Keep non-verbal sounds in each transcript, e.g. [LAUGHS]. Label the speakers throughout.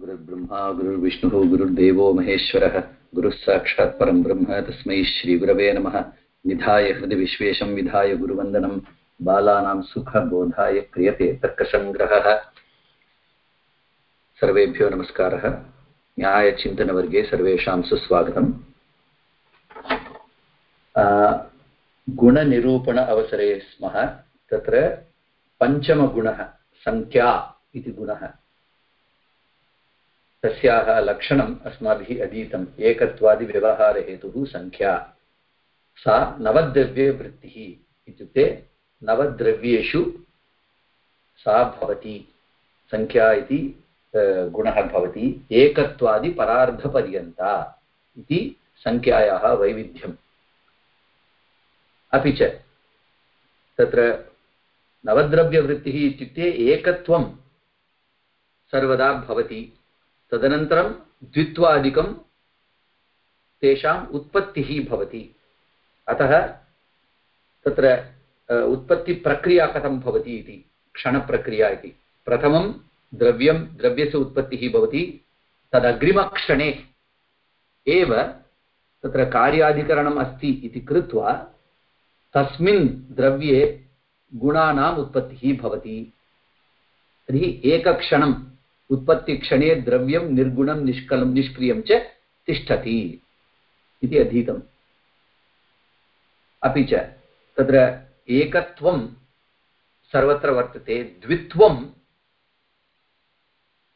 Speaker 1: गुरुर्ब्रह्मा, गुरुर्विष्णुः, गुरुर्देवो महेश्वरः गुरुः साक्षात् परं ब्रह्म, तस्मै श्रीगुरवे नमः। निधाय हृदि विश्वेशं विधाय गुरुवन्दनं। बालानां सुखबोधाय क्रियते तर्कसङ्ग्रहः। सर्वेभ्यो नमस्कारः। न्यायचिन्तनवर्गे सर्वेषां सुस्वागतम्। गुणनिरूपण अवसरे स्मः। तत्र पञ्चमगुणः सङ्ख्या इति गुणः। तस्याः लक्षणम् अस्माभिः अधीतम्। एकत्वादिव्यवहारहेतुः सङ्ख्या सा नवद्रव्यवृत्तिः इत्युक्ते नवद्रव्येषु सा भवति। सङ्ख्या इति गुणः भवति। एकत्वादिपरार्धपर्यन्ता इति सङ्ख्यायाः वैविध्यम्। अपि च तत्र नवद्रव्यवृत्तिः इत्युक्ते एकत्वं सर्वदा भवति। तदनन्तरं द्वित्वादिकं तेषाम् उत्पत्तिः भवति। अतः तत्र उत्पत्तिप्रक्रिया कथं भवति इति, क्षणप्रक्रिया इति। प्रथमं द्रव्यं, द्रव्यस्य उत्पत्तिः भवति, तदग्रिमक्षणे एव तत्र कार्याधिकरणम् अस्ति इति कृत्वा तस्मिन् द्रव्ये गुणानाम् उत्पत्तिः भवति। तर्हि एकक्षणं उत्पत्तिक्षणे द्रव्यं निर्गुणं निष्कलं निष्क्रियं च तिष्ठति इति अधीतम्। अपि च तत्र एकत्वं सर्वत्र वर्तते द्वित्वम्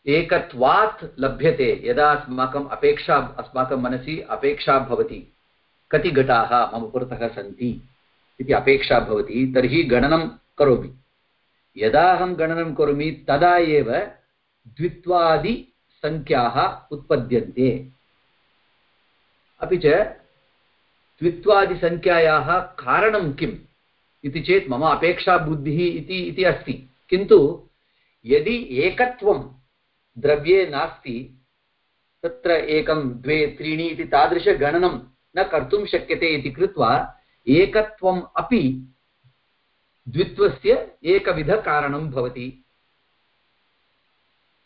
Speaker 1: एकत्वात् लभ्यते, यदा अस्माकम् अपेक्षा, अस्माकं मनसि अपेक्षा भवति, कति घटाः मम पुरतः सन्ति इति अपेक्षा भवति, तर्हि गणनं करोमि। यदा अहं गणनं करोमि, तदा एव द्वित्वादिसङ्ख्याः उत्पद्यन्ते। अपि च द्वित्वादिसङ्ख्यायाः कारणं किम् इति चेत् मम अपेक्षाबुद्धिः इति इति अस्ति। किन्तु यदि एकत्वं द्रव्ये नास्ति, तत्र एकं, द्वे, त्रीणि इति तादृशगणनं न कर्तुं शक्यते इति कृत्वा एकत्वम् अपि द्वित्वस्य एकविधकारणं भवति।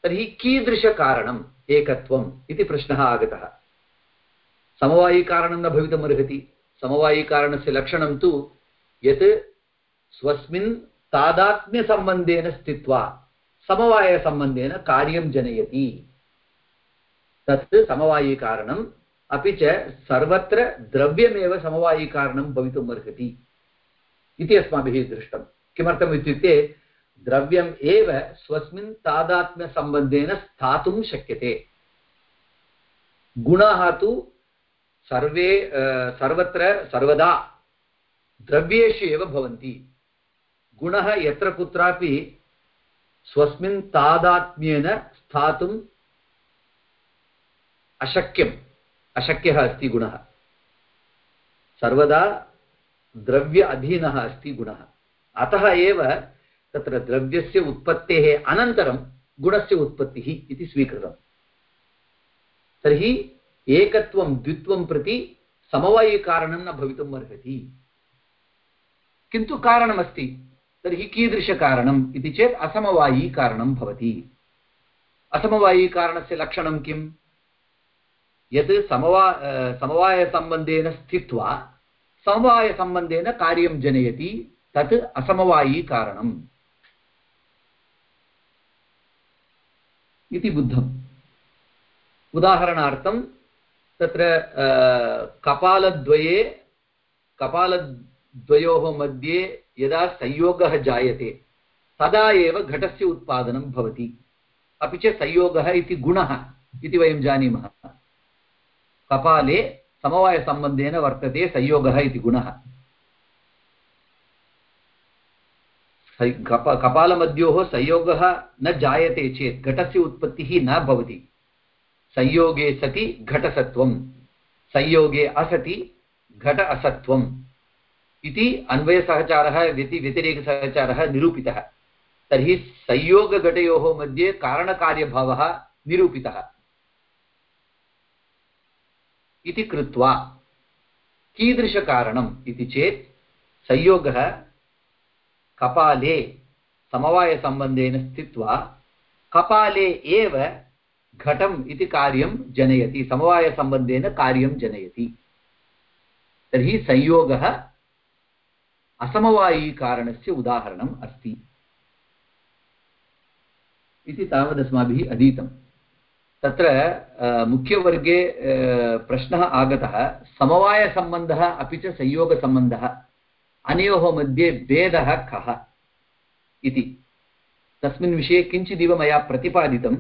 Speaker 1: तर्हि कीदृशकारणम् एकत्वम् इति प्रश्नः आगतः। समवायिकारणं न भवितुमर्हति समवायिकारणस्य लक्षणं तु यत् स्वस्मिन् तादात्म्यसम्बन्धेन स्थित्वा समवायसम्बन्धेन कार्यं जनयति। तत् समवायिकारणम् अपि च सर्वत्र द्रव्यमेव समवायिकारणं भवितुम् अर्हति इति अस्माभिः दृष्टं किमर्थम् इत्युक्ते द्रव्यम् एव स्वस्मिन् तादात्म्यसम्बन्धेन स्थातुं शक्यते। गुणाः तु सर्वे सर्वत्र, सर्वदा द्रव्येषु एव भवन्ति। गुणः यत्र कुत्रापि स्वस्मिन् तादात्म्येन स्थातुम् अशक्यम्, अशक्यः अस्ति गुणः। सर्वदा द्रव्य अधीनः अस्ति गुणः। अतः एव तत्र द्रव्यस्य उत्पत्तेः अनन्तरं गुणस्य उत्पत्तिः इति स्वीकृतम्। तर्हि एकत्वं द्वित्वं प्रति समवायिकारणं न भवितुम् अर्हति। किन्तु कारणमस्ति? तर्हि कीदृशकारणम् इति चेत् असमवायीकारणं भवति। असमवायीकारणस्य लक्षणं किम् यत् समवा समवायसम्बन्धेन स्थित्वा समवायसम्बन्धेन कार्यं जनयति, तत् असमवायीकारणम्। इति बुद्धम्। उदाहरणार्थं, तत्र कपालद्वये, कपालद्वयोः मध्ये यदा संयोगः जायते, तदा एव घटस्य उत्पादनं भवति। अपि च संयोगः इति गुणः इति वयं जानीमः। कपाले समवायसम्बन्धेन वर्तते संयोगः इति गुणः। कप, कपालमद्योः संयोगः न जायते चेत् घटस्य उत्पत्तिः न भवति। संयोगे सति घटसत्वं संयोगे असति घट असत्वम् इति अन्वयसहचारः, व्यति, व्यतिरेकसहचारः निरूपितः। तर्हि संयोगघटयोः मध्ये कारणकार्यभावः निरूपितः। इति कृत्वा कीदृशकारणम् इति चेत् संयोगः कपाले समवायसम्बन्धेन स्थित्वा कपाले एव घटम् इति कार्यं जनयति, समवायसम्बन्धेन कार्यं जनयति। तर्हि संयोगः असमवायीकारणस्य उदाहरणम् अस्ति। इति तावदस्माभिः अधीतं तत्र मुख्यवर्गे प्रश्नः आगतः, समवायसम्बन्धः अपि च संयोगसम्बन्धः। अनयोः मध्ये भेदः कः? इति। तस्मिन् विषये किञ्चिदिव मया प्रतिपादितं।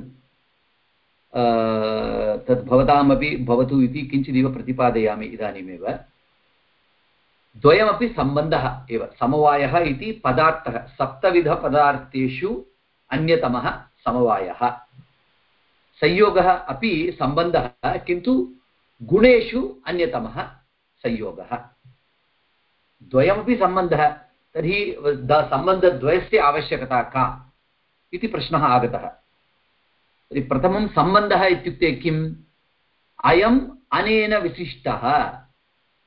Speaker 1: तद् भवतामपि भवतु इति किञ्चिदिव प्रतिपादयामि इदानीमेव। द्वयमपि सम्बन्धः एव। समवायः इति पदार्थः। सप्तविधपदार्थेषु अन्यतमः समवायः। संयोगः अपि सम्बन्धः, किन्तु गुणेषु अन्यतमः संयोगः। द्वयमपि सम्बन्धः, तर्हि सम्बन्धद्वयस्य आवश्यकता का? इति प्रश्नः आगतः। तर्हि प्रथमं सम्बन्धः इत्युक्ते किम्? अयम् अनेन विशिष्टः।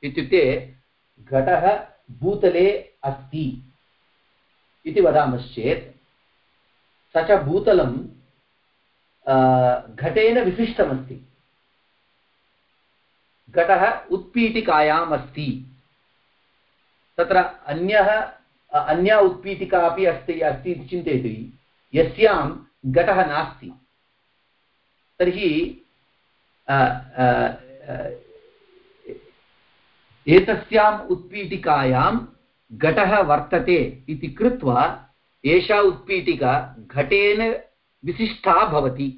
Speaker 1: इत्युक्ते घटः भूतले अस्ति इति वदामश्चेत्, स च भूतलं घटेन विशिष्टमस्ति। घटः उत्पीठिकायाम् अस्ति तत्र अन्यः, अन्या उत्पीठिका अपि अस्ति अस्ति इति चिन्तयतु। यस्यां घटः नास्ति। तर्हि एतस्याम् उत्पीठिकायां घटः वर्तते इति कृत्वा एषा उत्पीठिका घटेन विशिष्टा भवति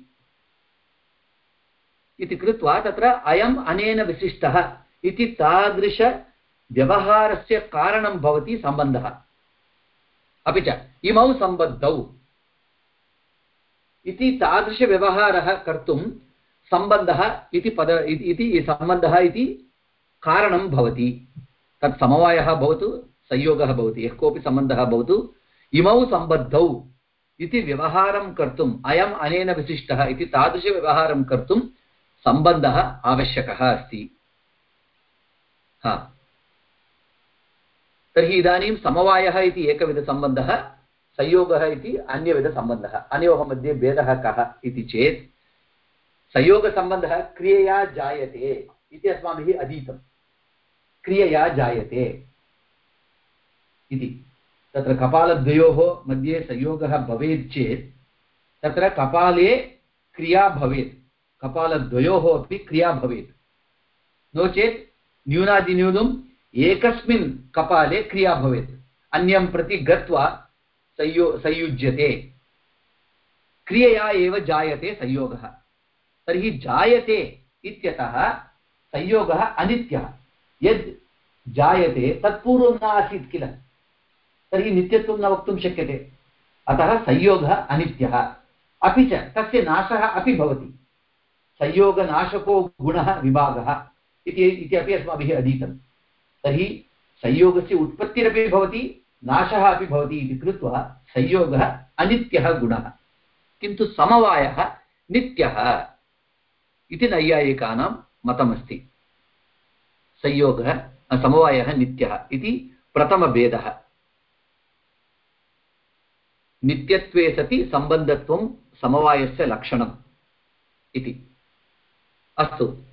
Speaker 1: इति कृत्वा तत्र अयम् अनेन विशिष्टः इति तादृशव्यवहारस्य कारणं भवति सम्बन्धः। अपि च, इमौ सम्बद्धौ। इति तादृशव्यवहारः कर्तुं सम्बन्धः इति पद, इति सम्बन्धः इति कारणं भवति। तत् समवायः भवतु, संयोगः भवति, यः कोऽपि सम्बन्धः भवतु, इमौ सम्बद्धौ इति व्यवहारं कर्तुम् अयम् अनेन विशिष्टः इति तादृशव्यवहारं कर्तुं सम्बन्धः आवश्यकः अस्ति। हा। तर्हि इदानीं समवायः इति एकविधसम्बन्धः, संयोगः इति अन्यविधसम्बन्धः। अनयोः मध्ये भेदः कः इति चेत्, संयोगसम्बन्धः क्रियया जायते इति अस्माभिः अधीतम् क्रियया जायते इति। तत्र कपालद्वयोः मध्ये संयोगः भवेत् चेत्, तत्र कपाले क्रिया भवेत्। कपालद्वयोः अपि क्रिया भवेत्। नो चेत् न्यूनातिन्यूनम् एकस्मिन् कपाले क्रिया भवेत्। अन्यं प्रति गत्वा संयो, संयुज्यते। क्रियया एव जायते संयोगः। तर्हि जायते इत्यतः संयोगः अनित्यः। यद् जायते, तत्पूर्वं न आसीत् किल? तर्हि नित्यत्वं न वक्तुं शक्यते। अतः संयोगः अनित्यः। अपि च तस्य नाशः अपि भवति। संयोगनाशको गुणः विभागः इति अपि अस्माभिः अधीतं तर्हि संयोगस्य उत्पत्तिरपि भवति, नाशः अपि भवति इति कृत्वा संयोगः अनित्यः गुणः। किन्तु समवायः नित्यः इति नैयायिकानां मतमस्ति। संयोगः समवायः नित्यः इति प्रथमभेदः। नित्यत्वे सति सम्बन्धत्वं समवायस्य लक्षणम् इति। अस्तु।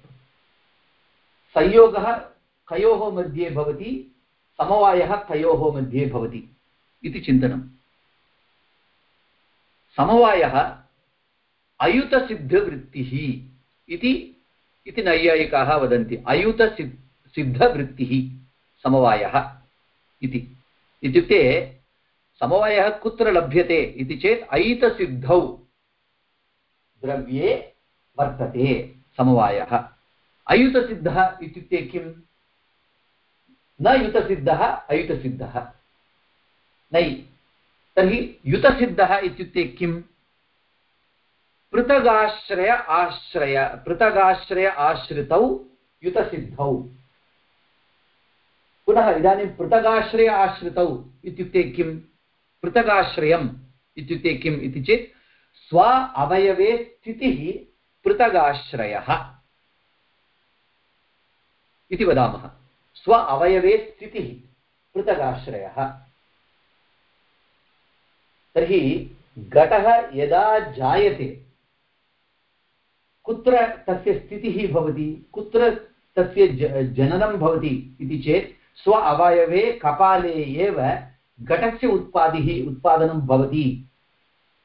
Speaker 1: संयोगः कयोः मध्ये भवति, समवायः कयोः मध्ये भवति इति चिन्तनं। समवायः अयुतसिद्धवृत्तिः इति इति नैयायिकाः वदन्ति। अयुतसिद्ध सिद्धवृत्तिः समवायः इति। इत्युक्ते समवायः कुत्र लभ्यते इति चेत् ऐतसिद्धौ द्रव्ये वर्तते समवायः। अयुतसिद्धः इत्युक्ते किम्? न युतसिद्धः अयुतसिद्धः नै तर्हि युतसिद्धः इत्युक्ते किम् पृथगाश्रय आश्रय पृथगाश्रय आश्रितौ युतसिद्धौ पुनः इदानीं पृथगाश्रय आश्रितौ इत्युक्ते किं पृथगाश्रयम् इत्युक्ते किम् इति चेत् स्व अवयवे स्थितिः पृथगाश्रयः इति वदामः स्व अवयवे स्थितिः, पृथगाश्रयः। तर्हि घटः यदा जायते, कुत्र तस्य स्थितिः भवति, कुत्र तस्य जननं भवति इति चेत्, स्व अवयवे कपाले एव घटस्य उत्पादिः, उत्पादनं भवति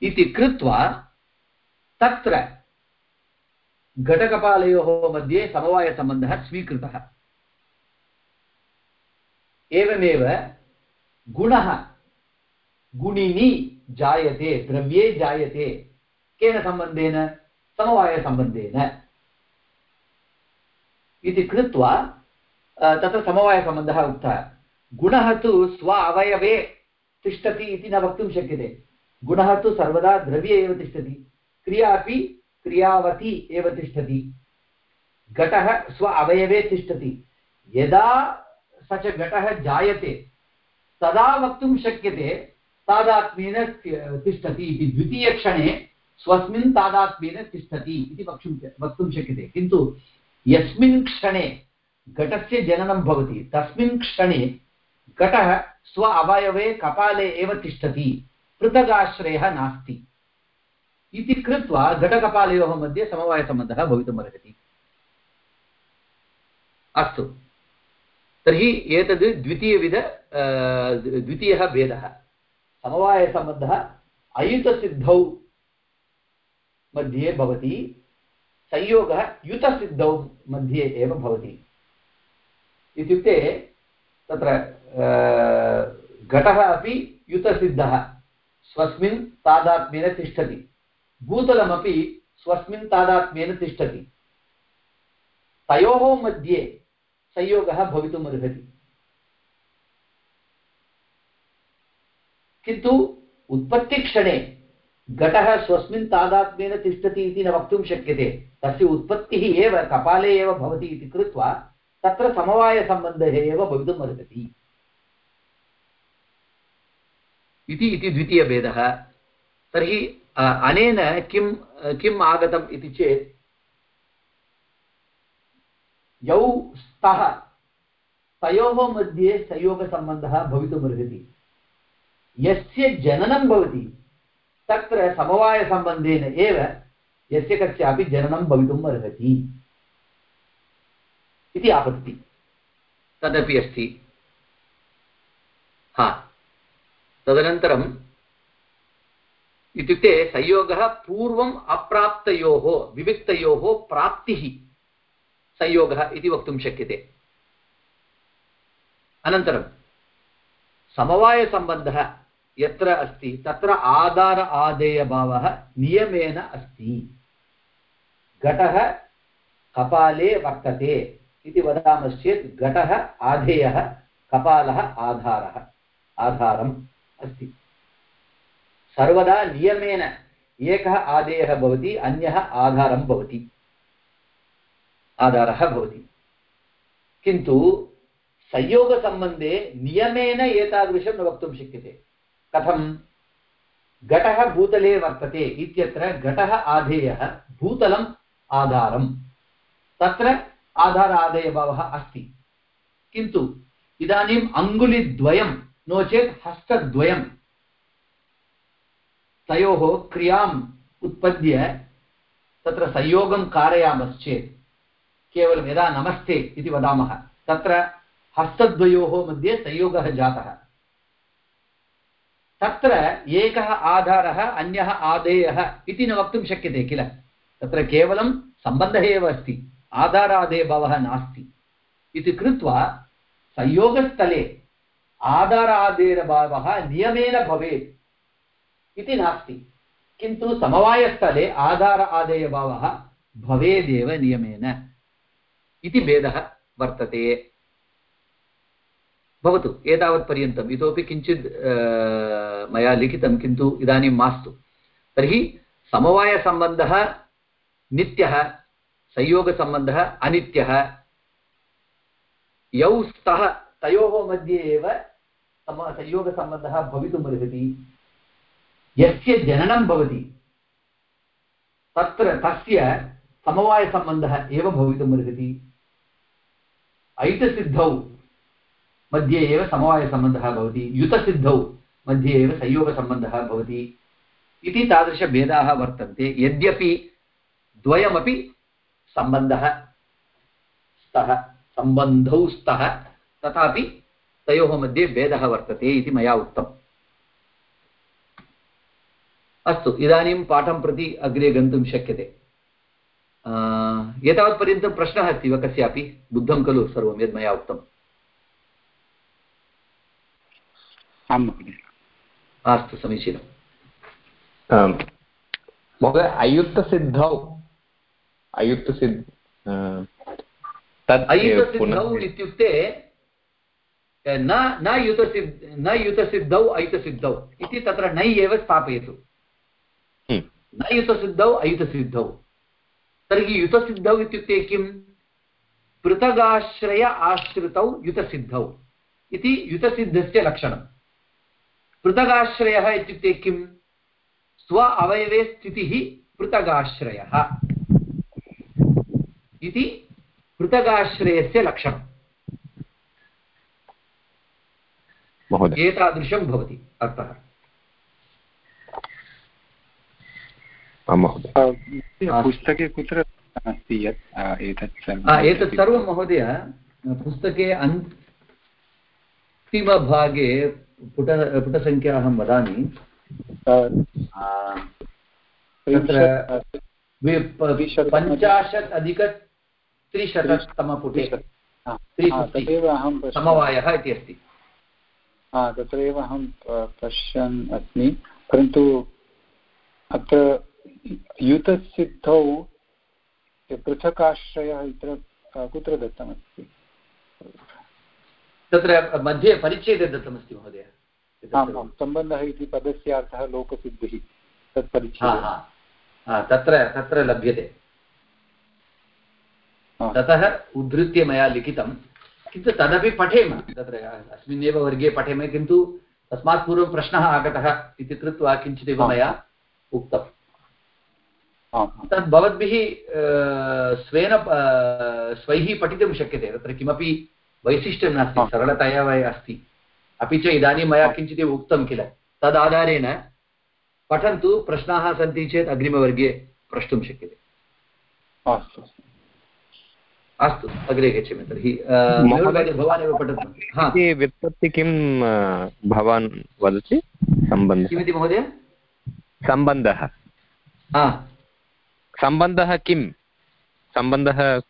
Speaker 1: इति कृत्वा, तत्र घटकपालयोः मध्ये समवायसम्बन्धः स्वीकृतः। एवमेव गुणः, गुणिनि जायते, द्रव्ये जायते। केन सम्बन्धेन? समवायसम्बन्धेन। इति कृत्वा तत्र समवायसम्बन्धः उक्तः। गुणः तु स्व अवयवे तिष्ठति इति न वक्तुं शक्यते। गुणः तु सर्वदा द्रव्ये एव तिष्ठति। क्रिया अपि क्रियावती एव तिष्ठति। घटः स्व अवयवे तिष्ठति। यदा स च घटः जायते। तदा वक्तुं शक्यते, तादात्म्येन तिष्ठति इति। द्वितीयक्षणे स्वस्मिन् तादात्म्येन तिष्ठति इति वक्तुं वक्तुं शक्यते। किन्तु यस्मिन् क्षणे घटस्य जननं भवति, तस्मिन् क्षणे घटः स्व अवयवे कपाले एव तिष्ठति, पृथगाश्रयः नास्ति। इति कृत्वा घटकपालयोः मध्ये समवायसम्बन्धः भवितुमर्हति। अस्तु। तर्हि एतद् द्वितीयविध द्वितीयः भेदः। समवायसम्बन्धः अयुतसिद्धौ मध्ये भवति, संयोगः युतसिद्धौ मध्ये एव भवति। इत्युक्ते तत्र घटः अपि युतसिद्धः, स्वस्मिन् तादात्म्येन तिष्ठति। भूतलमपि स्वस्मिन् तादात्म्येन तिष्ठति। तयोः मध्ये संयोगः भवितुम् अर्हति। किन्तु उत्पत्तिक्षणे घटः स्वस्मिन् तादात्म्येन तिष्ठति इति न वक्तुं शक्यते। तस्य उत्पत्तिः एव कपाले एव भवति इति कृत्वा तत्र समवायसम्बन्धः एव भवितुम् अर्हति। इति इति द्वितीयभेदः। तर्हि अनेन किं किम् आगतम् इति चेत् यौ स्तः। तयोः मध्ये संयोगसम्बन्धः भवितुमर्हति यस्य जननं भवति, तत्र समवायसम्बन्धेन एव यस्य कस्यापि जननं भवितुम् अर्हति। इति आपत्ति। तदपि अस्ति। हा। तदनन्तरम् इत्युक्ते संयोगः पूर्वम् अप्राप्तयोः, विविक्तयोः प्राप्तिः। संयोगः इति वक्तुं शक्यते। अनन्तरं, समवायसम्बन्धः यत्र अस्ति, तत्र आधार आदेयभावः नियमेन अस्ति। घटः कपाले वर्तते इति वदामश्चेत् घटः आधेयः, कपालः आधारः, आधारम् अस्ति। सर्वदा नियमेन एकः आदेयः भवति, अन्यः आधारं भवति। आधारः भवति। किन्तु संयोगसम्बन्धे नियमेन एतादृशं न वक्तुं शक्यते। कथं? घटः भूतले वर्तते इत्यत्र घटः आधेयः भूतलम् आधारं तत्र आधार आदेयभावः अस्ति। किन्तु इदानीम् अङ्गुलिद्वयं, नो चेत् हस्तद्वयं तयोः क्रियाम् उत्पद्य तत्र संयोगं कारयामश्चेत् केवलं यदा नमस्ते इति वदामः, तत्र हस्तद्वयोः मध्ये संयोगः जातः। तत्र एकः आधारः, अन्यः आदेयः इति न वक्तुं शक्यते किल? तत्र केवलं सम्बन्धः एव अस्ति आधारादेयभावः नास्ति। इति कृत्वा संयोगस्थले आधारादेरभावः नियमेन भवेत् इति नास्ति। किन्तु समवायस्थले आधार आदेयभावः भवेदेव नियमेन। इति भेदः वर्तते। भवतु एतावत्पर्यन्तम् इतोपि किञ्चित् मया लिखितं, किन्तु इदानीं मास्तु। तर्हि समवायसम्बन्धः नित्यः, संयोगसम्बन्धः अनित्यः। यौ स्तः तयोः मध्ये एव सम, संयोगसम्बन्धः भवितुमर्हति यस्य जननं भवति, तत्र तस्य समवायसम्बन्धः एव भवितुमर्हति ऐतसिद्धौ मध्ये एव समवायसम्बन्धः भवति, युतसिद्धौ मध्ये एव संयोगसम्बन्धः भवति इति तादृशभेदाः वर्तन्ते, यद्यपि द्वयमपि सम्बन्धः स्तः, सम्बन्धौ स्तः, तथापि तयोः मध्ये भेदः वर्तते इति मया उक्तम् अस्तु, इदानीं पाठं प्रति अग्रे गन्तुं शक्यते। एतावत्पर्यन्तं प्रश्नः अस्ति वा कस्यापि? बुद्धं खलु सर्वं यद् मया उक्तम्
Speaker 2: आं महोदय।
Speaker 1: अस्तु समीचीनम्।
Speaker 3: महोदय अयुक्तसिद्धौ अयुक्तसिद्ध
Speaker 1: अयुतसिद्धौ इत्युक्ते न न युतसिद्ध न युतसिद्धौ अयुतसिद्धौ इति तत्र नै एव स्थापयतु। हम्म। न युतसिद्धौ अयुतसिद्धौ। तर्हि युतसिद्धौ इत्युक्ते किं पृथगाश्रय आश्रितौ युतसिद्धौ इति युतसिद्धस्य लक्षणं पृथगाश्रयः इत्युक्ते किं स्व अवयवे स्थितिः पृथगाश्रयः इति पृथगाश्रयस्य लक्षणम्। एतादृशं भवति अर्थः।
Speaker 2: पुस्तके कुत्र अस्ति यत्? एतत् सर्वम्
Speaker 1: एतत् सर्वं महोदय पुस्तके अन्तिमभागे पुट पुटसङ्ख्या अहं वदामि। तत्र पञ्चाशत् अधिकत्रिशततमपुटे।
Speaker 2: तदेव अहं
Speaker 1: समवायः इति अस्ति।
Speaker 2: तत्रैव अहं पश्यन् अस्मि। परन्तु अत्र युतसिद्धौ पृथक् इत्र कुत्र दत्तमस्ति?
Speaker 1: तत्र मध्ये परिच्छेदे दत्तमस्ति महोदय।
Speaker 2: आम् आं सम्बन्धः इति पदस्य अर्थः लोकसिद्धिः तत् परिच्छेदः।
Speaker 1: तत्र तत्र लभ्यते। ततः उद्धृत्य मया लिखितं किन्तु तदपि पठेम तत्र अस्मिन्नेव वर्गे पठेम किन्तु तस्मात् पूर्वं प्रश्नः आगतः इति कृत्वा किञ्चिदेव मया उक्तम्। तद् भवद्भिः स्वेन स्वैः पठितुं शक्यते। तत्र किमपि वैशिष्ट्यं नास्ति सरलतया वै अस्ति। अपि च इदानीं मया किञ्चिदेव उक्तं किल। तदाधारेण पठन्तु प्रश्नाः सन्ति चेत् अग्रिमवर्गे प्रष्टुं शक्यते।
Speaker 2: अस्तु
Speaker 1: अस्तु। अग्रे गच्छामि तर्हि। भवान् एव पठतु।
Speaker 3: व्युत्पत्ति किं भवान् वदति? सम्बन्धः।
Speaker 1: किमिति महोदय?
Speaker 3: सम्बन्धः। सम्बन्धः किं सम्बन्धः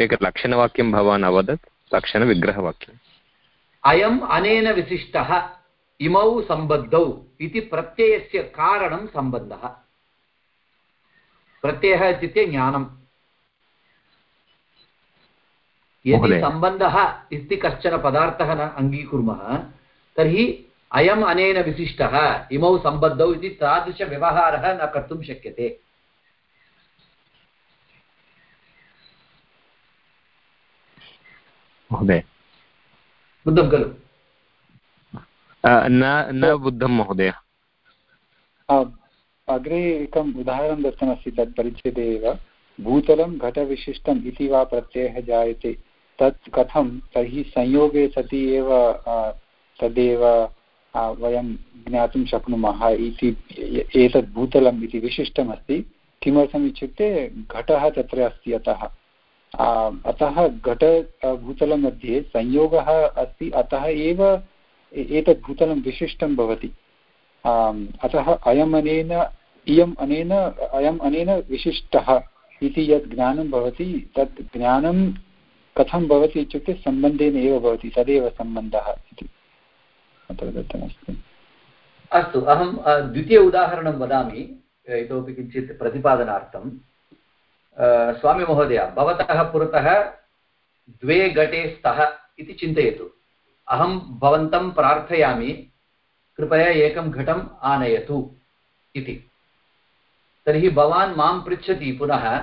Speaker 3: एकलक्षणवाक्यं भवान् अवदत्। लक्षणविग्रहवाक्यम्।
Speaker 1: अयम् अनेन विशिष्टः इमौ सम्बद्धौ इति प्रत्ययस्य कारणं सम्बन्धः। प्रत्ययः इत्युक्ते ज्ञानम्। यदि सम्बन्धः इति कश्चन पदार्थः न अङ्गीकुर्मः तर्हि अयम् अनेन विशिष्टः इमौ सम्बद्धौ इति तादृशव्यवहारः न कर्तुं शक्यते।
Speaker 3: महोदय।
Speaker 1: बुद्धं खलु।
Speaker 3: न न बुद्धं महोदय।
Speaker 2: अग्रे एकम् उदाहरणं दत्तमस्ति तत् परिच्छेदे एव। भूतलं घटविशिष्टम् इति वा प्रत्ययः जायते। तत् कथं तर्हि संयोगे सति एव तदेव वयं ज्ञातुं शक्नुमः इति एतत् भूतलम् इति विशिष्टमस्ति। किमर्थम् इत्युक्ते घटः तत्र अस्ति अतः। अतः घट भूतलमध्ये संयोगः अस्ति, अतः एव एतत् भूतलं विशिष्टं भवति। अतः अयम् अनेन, इयम् अनेन, अयम् अनेन विशिष्टः इति यत् ज्ञानं भवति तत् ज्ञानं कथं भवति इत्युक्ते सम्बन्धेन एव भवति तदेव सम्बन्धः इति। अत्र दत्तमस्ति।
Speaker 1: अस्तु, अहं द्वितीय उदाहरणं वदामि, इतोपि किञ्चित् प्रतिपादनार्थं स्वामिमहोदय भवतः पुरतः द्वे घटे स्तः इति चिन्तयतु। अहं भवन्तं प्रार्थयामि, कृपया एकं घटम् आनयतु इति। तर्हि भवान् माँ पृच्छति पुनः,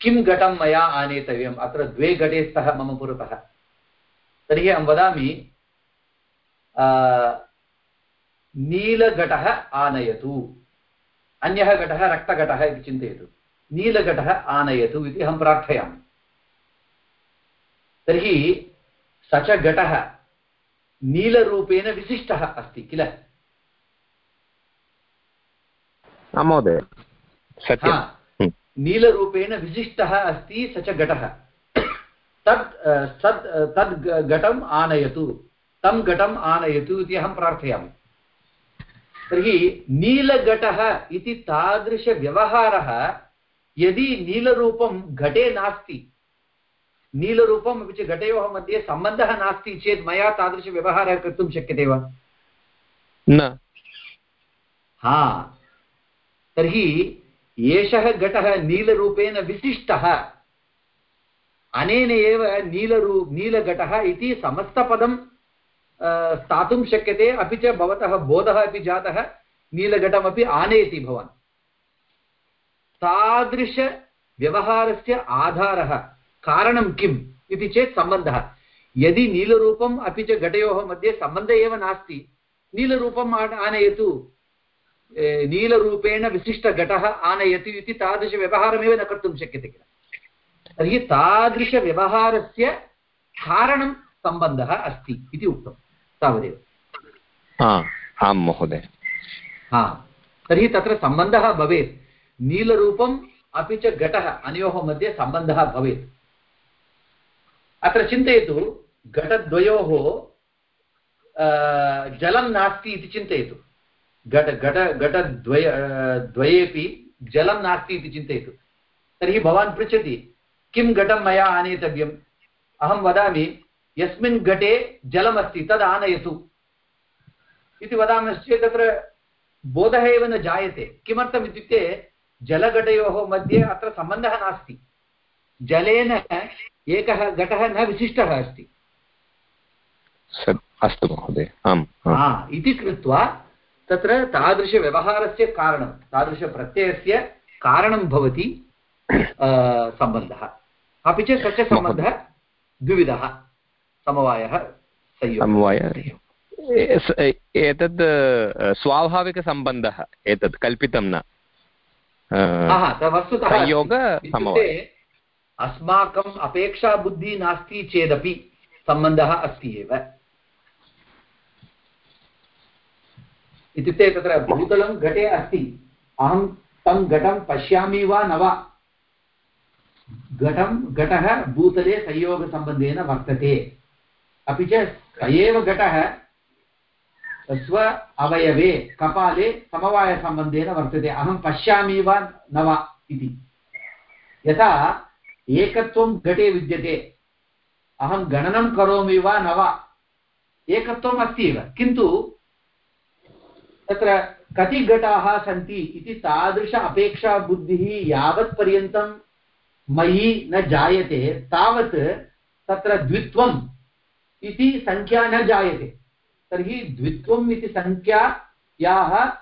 Speaker 1: किं घटं मया आनेतव्यम्? अत्र द्वे घटे स्तः मम पुरतः। तर्हि अहं वदामि नीलघटः आनयतु, अन्यः घटः रक्तघटः इति चिन्तयतु। नीलघटः आनयतु इति अहं प्रार्थयामि। तर्हि स च घटः नीलरूपेण विशिष्टः अस्ति किल?
Speaker 3: महोदय सत्यं
Speaker 1: नीलरूपेण विशिष्टः अस्ति स च घटः तत् तत् तद् घटम् आनयतु। तं घटम् आनयतु इति अहं प्रार्थयामि। तर्हि नीलघटः इति तादृशव्यवहारः यदि नीलरूपं घटे नास्ति नीलरूपम् अपि च घटयोः मध्ये सम्बन्धः नास्ति चेत् मया तादृशव्यवहारः कर्तुं शक्यते वा?
Speaker 3: न।
Speaker 1: हा। तर्हि एषः घटः नीलरूपेण विशिष्टः। अनेन एव नीलरू नीलघटः इति समस्तपदं स्थातुं शक्यते। अपि च भवतः बोधः अपि जातः नीलघटमपि आनयति भवान्। तादृशव्यवहारस्य आधारः। कारणं किम् इति चेत् सम्बन्धः। यदि नीलरूपम् अपि च घटयोः मध्ये सम्बन्धः एव नास्ति नीलरूपम् आनयतु। नीलरूपेण विशिष्टघटः आनयतु इति तादृशव्यवहारमेव न कर्तुं शक्यते किल। तर्हि तादृशव्यवहारस्य कारणं सम्बन्धः अस्ति इति उक्तं। तावदेव।
Speaker 3: आं महोदय।
Speaker 1: हा तर्हि तत्र सम्बन्धः भवेत्। नीलरूपम् अपि च घटः, अनयोः मध्ये सम्बन्धः भवेत्। अत्र चिन्तयतु, घटद्वयोः जलं नास्ति इति चिन्तयतु। घट घट, घटद्वय द्वयेपि जलं नास्ति इति चिन्तयतु। तर्हि भवान् पृच्छति, किं घटं मया आनेतव्यम्? अहं वदामि, यस्मिन् घटे जलमस्ति, तद् आनयतु। इति वदामश्चेत् तत्र बोधः एव न जायते। किमर्थम् जलघटयोः मध्ये अत्र सम्बन्धः नास्ति। जलेन एकः घटः न विशिष्टः अस्ति।
Speaker 3: अस्तु महोदय आम्
Speaker 1: इति कृत्वा तत्र तादृशव्यवहारस्य कारणं तादृशप्रत्ययस्य कारणं भवति सम्बन्धः। अपि च स च सम्बन्धः? द्विविधः समवायः
Speaker 3: समवाय एतद् स्वाभाविकसम्बन्धः एतत् कल्पितं न।
Speaker 1: वस्तुतः अस्माकम् अपेक्षाबुद्धिः नास्ति चेदपि सम्बन्धः अस्ति एव। इत्युक्ते तत्र भूतलं घटे अस्ति। अहं तं घटं पश्यामि वा न वा? घटं घटः भूतले संयोगसम्बन्धेन वर्तते। अपि च स एव घटः स्व अवयवे, कपाले समवायसम्बन्धेन वर्तते। अहं पश्यामि वा न वा इति। यथा एकत्वं घटे विद्यते। अहं गणनं करोमि वा न वा। एकत्वम् अस्ति एव। किन्तु तत्र कति घटाः सन्ति इति तादृश अपेक्षाबुद्धिः यावत्पर्यन्तं मयि न जायते। तावत् तत्र द्वित्वम् इति सङ्ख्या न जायते। तर्हि द्वित्वम् इति सङ्ख्यायाः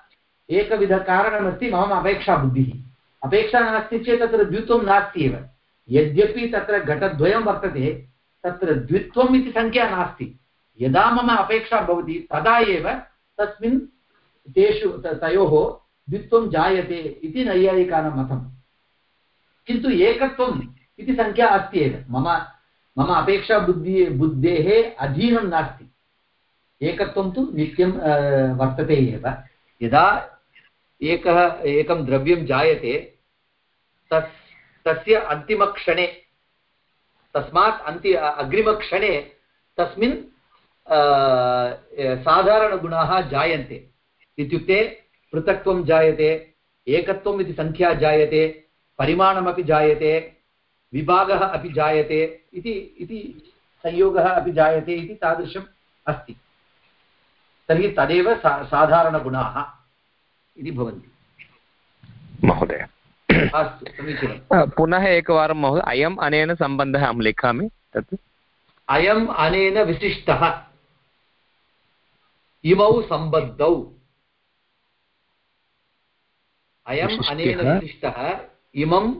Speaker 1: एकविधकारणमस्ति मम अपेक्षाबुद्धिः। अपेक्षा नास्ति चेत् तत्र द्वित्वं नास्ति एव। यद्यपि तत्र घटद्वयं वर्तते, तत्र द्वित्वम् इति सङ्ख्या नास्ति। यदा मम अपेक्षा भवति, तदा एव तस्मिन् तेषु तयोः द्वित्वं जायते इति नैयायिकानां मतम् किन्तु एकत्वम् इति सङ्ख्या अस्ति एव। मम मम अपेक्षा बुद्धि बुद्धेः अधीनं नास्ति। एकत्वं तु नित्यं वर्तते एव। यदा एकः, एकं द्रव्यं जायते, तस्, तस्य अन्तिमक्षणे, तस्मात् अन्ति अग्रिमक्षणे तस्मिन् साधारणगुणाः जायन्ते। इत्युक्ते पृथक्त्वं जायते, एकत्वम् इति सङ्ख्या जायते, परिमाणमपि जायते, विभागः अपि जायते इति इति संयोगः अपि जायते इति तादृशम् अस्ति। तर्हि तदेव सा साधारणगुणाः इति भवन्ति।
Speaker 3: महोदय।
Speaker 1: अस्तु समीचीनं
Speaker 3: पुनः एकवारं महोदय अयम् अनेन सम्बन्धः अहं लिखामि तत्।
Speaker 1: अयम् अनेन विशिष्टः। इमौ सम्बद्धौ। अयम् अनेन विशिष्टः इमम्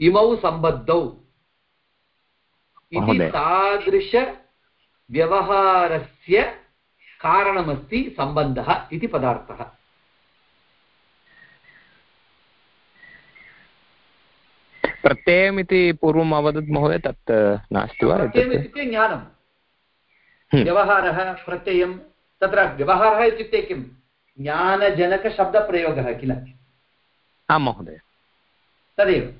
Speaker 1: इमौ सम्बद्धौ। इति तादृशव्यवहारस्य कारणमस्ति सम्बन्धः इति पदार्थः।
Speaker 3: प्रत्ययमिति पूर्वम् अवदत् महोदय तत् नास्ति वा?
Speaker 1: प्रत्ययमित्युक्ते ज्ञानं हम्म। व्यवहारः प्रत्ययं तत्र व्यवहारः इत्युक्ते किं? ज्ञानजनकशब्दप्रयोगः किल?
Speaker 3: आं महोदय।
Speaker 1: तदेव।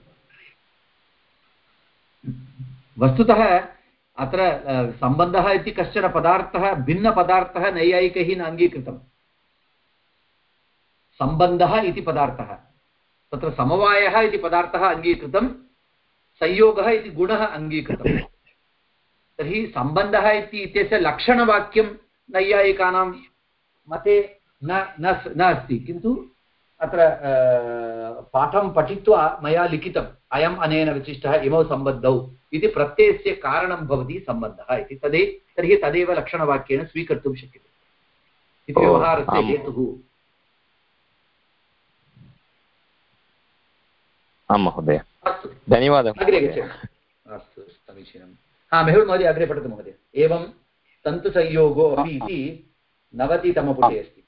Speaker 1: वस्तुतः अत्र सम्बन्धः इति कश्चन पदार्थः, भिन्नपदार्थः नैयायिकैः न अङ्गीकृतम्। सम्बन्धः इति पदार्थः। तत्र समवायः इति पदार्थः अङ्गीकृतं संयोगः इति गुणः अङ्गीकृतः तर्हि सम्बन्धः इति, इत्यस्य लक्षणवाक्यं नैयायिकानां मते न न अस्ति। किन्तु अत्र पाठं पठित्वा मया लिखितम्। अयम् अनेन विशिष्टः, इमौ सम्बद्धौ। इति प्रत्ययस्य कारणं भवति सम्बन्धः इति तदे तर्हि तदेव लक्षणवाक्येन स्वीकर्तुं शक्यते। इति व्यवहारस्य हेतुः।
Speaker 3: आं महोदय। धन्यवादः।
Speaker 1: अग्रे गच्छामि। अस्तु समीचीनं हा मेहुल् महोदय अग्रे पठतु महोदय। एवं तन्तुसंयोगो अपि इति नवतितमपुटे अस्ति।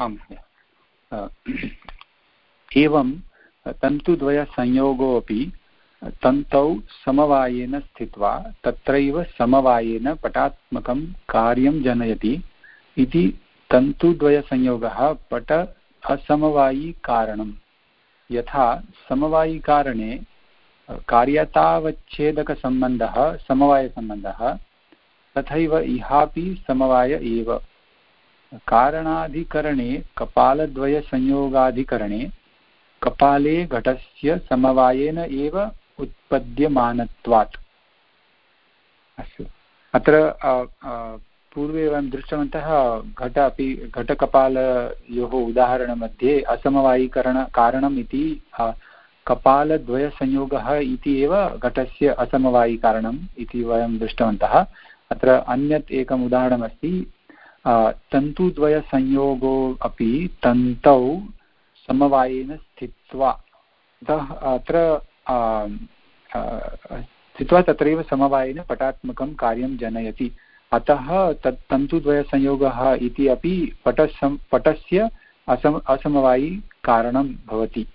Speaker 2: आम् एवं तन्तुद्वयसंयोगोऽपि तन्तौ समवायेन स्थित्वा तत्रैव समवायेन पटात्मकं कार्यं जनयति इति तन्तुद्वयसंयोगः पट असमवायिकारणम् यथा समवायिकारणे कार्यतावच्छेदकसम्बन्धः, समवायसम्बन्धः, तथैव इहापि समवाय एव। कारणाधिकरणे, कपालद्वयसंयोगाधिकरणे, कपाले घटस्य समवायेन एव उत्पद्यमानत्वात्। अस्तु। अत्र पूर्वे वयं दृष्टवन्तः घट अपि, घटकपालयोः उदाहरणमध्ये असमवायीकरण कारणम् इति कपालद्वयसंयोगः इति एव घटस्य असमवायिकारणम् इति वयं दृष्टवन्तः। अत्र अन्यत् एकम् उदाहरणमस्ति तन्तुद्वयसंयोगो अपि तन्तौ समवायेन स्थित्वा। अतः अत्र स्थित्वा तत्रैव समवायेन पटात्मकं कार्यं जनयति। अतः तत् तन्तुद्वयसंयोगः इति अपि पटसं, पटस्य असम असमवायिकारणं भवति।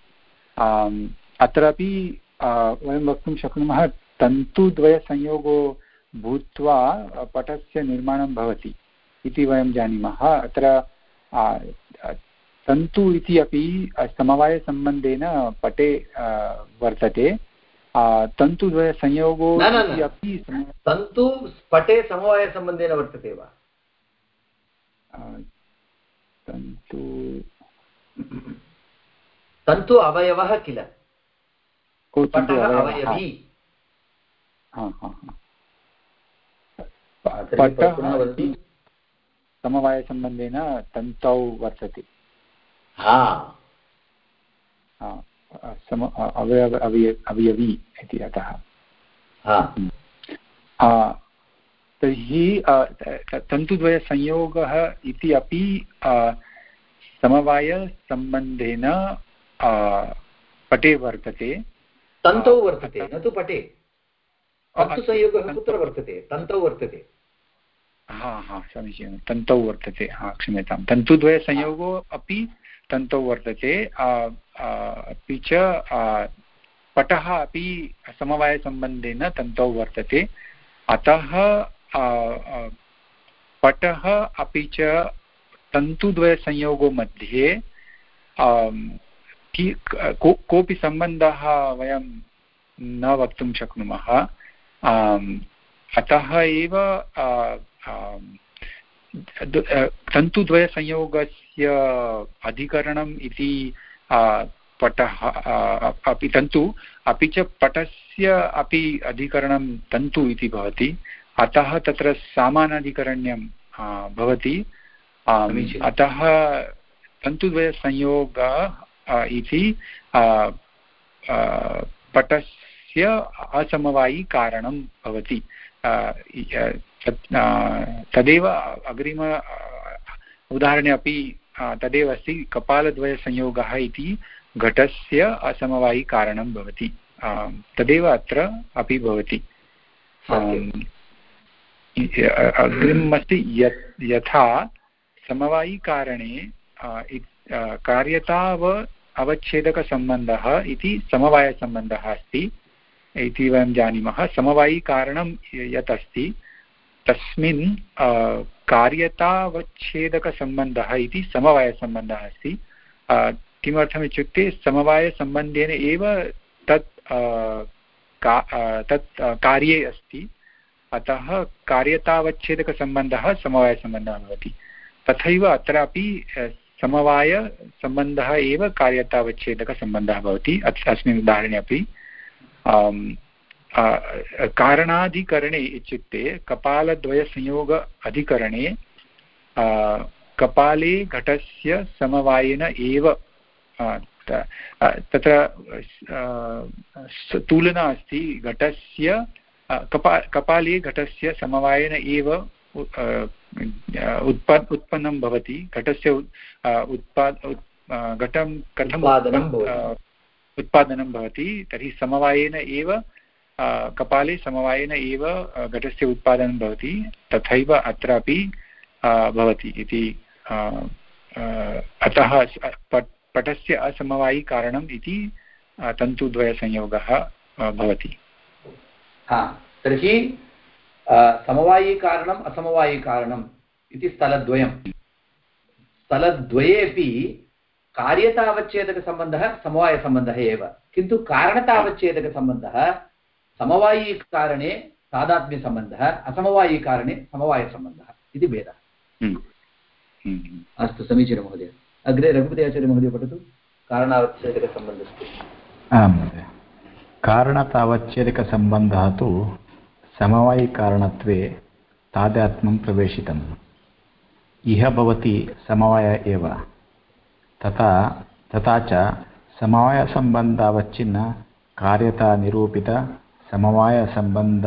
Speaker 2: अत्रापि वयं वक्तुं शक्नुमः, तन्तुद्वयसंयोगो भूत्वा पटस्य निर्माणं भवति इति वयं जानीमः। अत्र तन्तु इति अपि समवायसम्बन्धेन पटे वर्तते। तन्तुद्वयसंयोगो अपि
Speaker 1: तन्तु पटे समवायसम्बन्धेन वर्तते वा?
Speaker 2: तन्तु
Speaker 1: तन्तु अवयवः किल?
Speaker 2: अवयवी? समवायसम्बन्धेन तन्तौ वर्तते। सम अवयव अवयवी इति अतः। तर्हि तन्तुद्वयसंयोगः इति अपि समवायसम्बन्धेन पटे वर्तते।
Speaker 1: तन्तौ वर्तते न तु पटे। तन्तुसंयोगः कुत्र वर्तते? तन्तौ वर्तते।
Speaker 2: हा हा समीचीनं। तन्तौ वर्तते हा क्षम्यतां तन्तुद्वयसंयोगो अपि तन्तौ वर्तते अपि च पटः अपि समवायसम्बन्धेन तन्तौ वर्तते। अतः पटः अपि च तन्तुद्वयसंयोगो मध्ये कोऽपि सम्बन्धः वयं न वक्तुं शक्नुमः। अतः एव तन्तुद्वयसंयोगस्य अधिकरणम् इति पटः अपि तन्तु अपि च पटस्य अपि अधिकरणं तन्तु इति भवति। अतः तत्र सामानाधिकरण्यं भवति। अतः तन्तुद्वयसंयोगः इति पटस्य असमवायिकारणं भवति। तदेव अग्रिम उदाहरणे अपि तदेव अस्ति कपालद्वयसंयोगः इति घटस्य असमवायिकारणं भवति। तदेव अत्र अपि भवति। अग्रिमम् अस्ति यथा समवायिकारणे कार्यताव अवच्छेदकसम्बन्धः इति समवायसम्बन्धः अस्ति। इति वयं जानीमः। समवायिकारणं यत् अस्ति तस्मिन् कार्यतावच्छेदकसम्बन्धः इति समवायसम्बन्धः अस्ति। किमर्थमित्युक्ते समवायसम्बन्धेन एव तत् का तत् कार्ये अस्ति। अतः कार्यतावच्छेदकसम्बन्धः समवायसम्बन्धः भवति। तथैव अत्रापि समवायसम्बन्धः एव कार्यतावच्छेदकसम्बन्धः भवति। अस्मिन् उदाहरणे अपि कारणाधिकरणे इत्युक्ते कपालद्वयसंयोग अधिकरणे कपाले घटस्य समवायेन एव तत्र तुलना अस्ति घटस्य कपा कपाले घटस्य समवायेन एव उत्पा उत्पन्नं भवति घटस्य उत्पाद घटं कथम् उत्पादनं भवति, तर्हि समवायेन एव कपाले समवायेन एव घटस्य उत्पादनं भवति, तथैव अत्रापि भवति इति अतः पटस्य असमवायिकारणम् इति तन्तुद्वयसंयोगः भवति।
Speaker 1: हा, तर्हि समवायिकारणम् असमवायिकारणम् इति स्थलद्वयं स्थलद्वयेपि कार्यतावच्छेदकसम्बन्धः समवायसम्बन्धः एव। किन्तु कारणतावच्छेदकसम्बन्धः समवायिकारणे तादात्म्यसम्बन्धः असमवायिकारणे समवायसम्बन्धः इति भेदः। हम्म। हम्म। अस्तु समीचीनं महोदय। अग्रे रघुपति आचार्यमहोदय पठतु। कारणावच्छेदकसम्बन्धस्य
Speaker 4: आं महोदय। कारणतावच्छेदकसम्बन्धः तु समवायिकारणत्वे तादात्म्यं प्रवेशितम्। इह भवति समवाय एव। तथा तथा च समवायसम्बन्धावच्छिन्न कार्यतानिरूपित समवायसम्बन्ध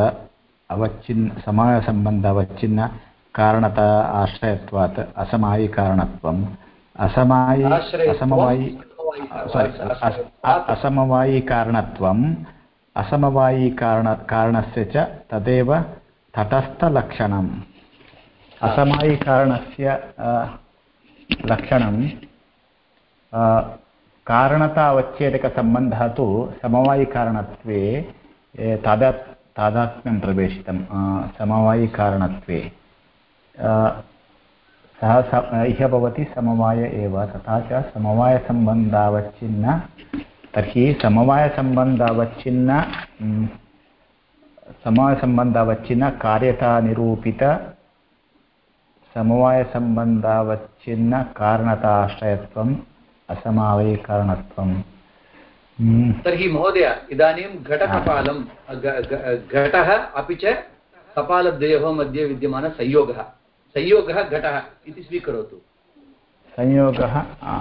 Speaker 4: अवच्छिन्न समवायसम्बन्ध अवच्छिन्न कारणता आश्रयत्वात् असमायिकारणत्वम्। असमायि असमवायि सारि असमवायिकारणत्वम्। असमवायिकारण कारणस्य च तदेव तटस्थलक्षणम्। असमायिकारणस्य लक्षणं कारणता अवच्छेदकसम्बन्धः तु समवायिकारणत्वे तादा तादात्म्यं प्रवेशितं समवायिकारणत्वे सः इह भवति समवाय एव तथा च समवायसम्बन्धावच्छिन्न तर्हि समवायसम्बन्धावच्छिन्न समवायसम्बन्धावच्छिन्न कार्यतानिरूपित समवायसम्बन्धावच्छिन्न कारणताश्रयत्वम् असमावयीकरणत्वं
Speaker 1: तर्हि महोदय इदानीं घटकपालं घटः अपि च कपालद्वयोः मध्ये विद्यमानसंयोगः संयोगः घटः इति स्वीकरोतु
Speaker 4: संयोगः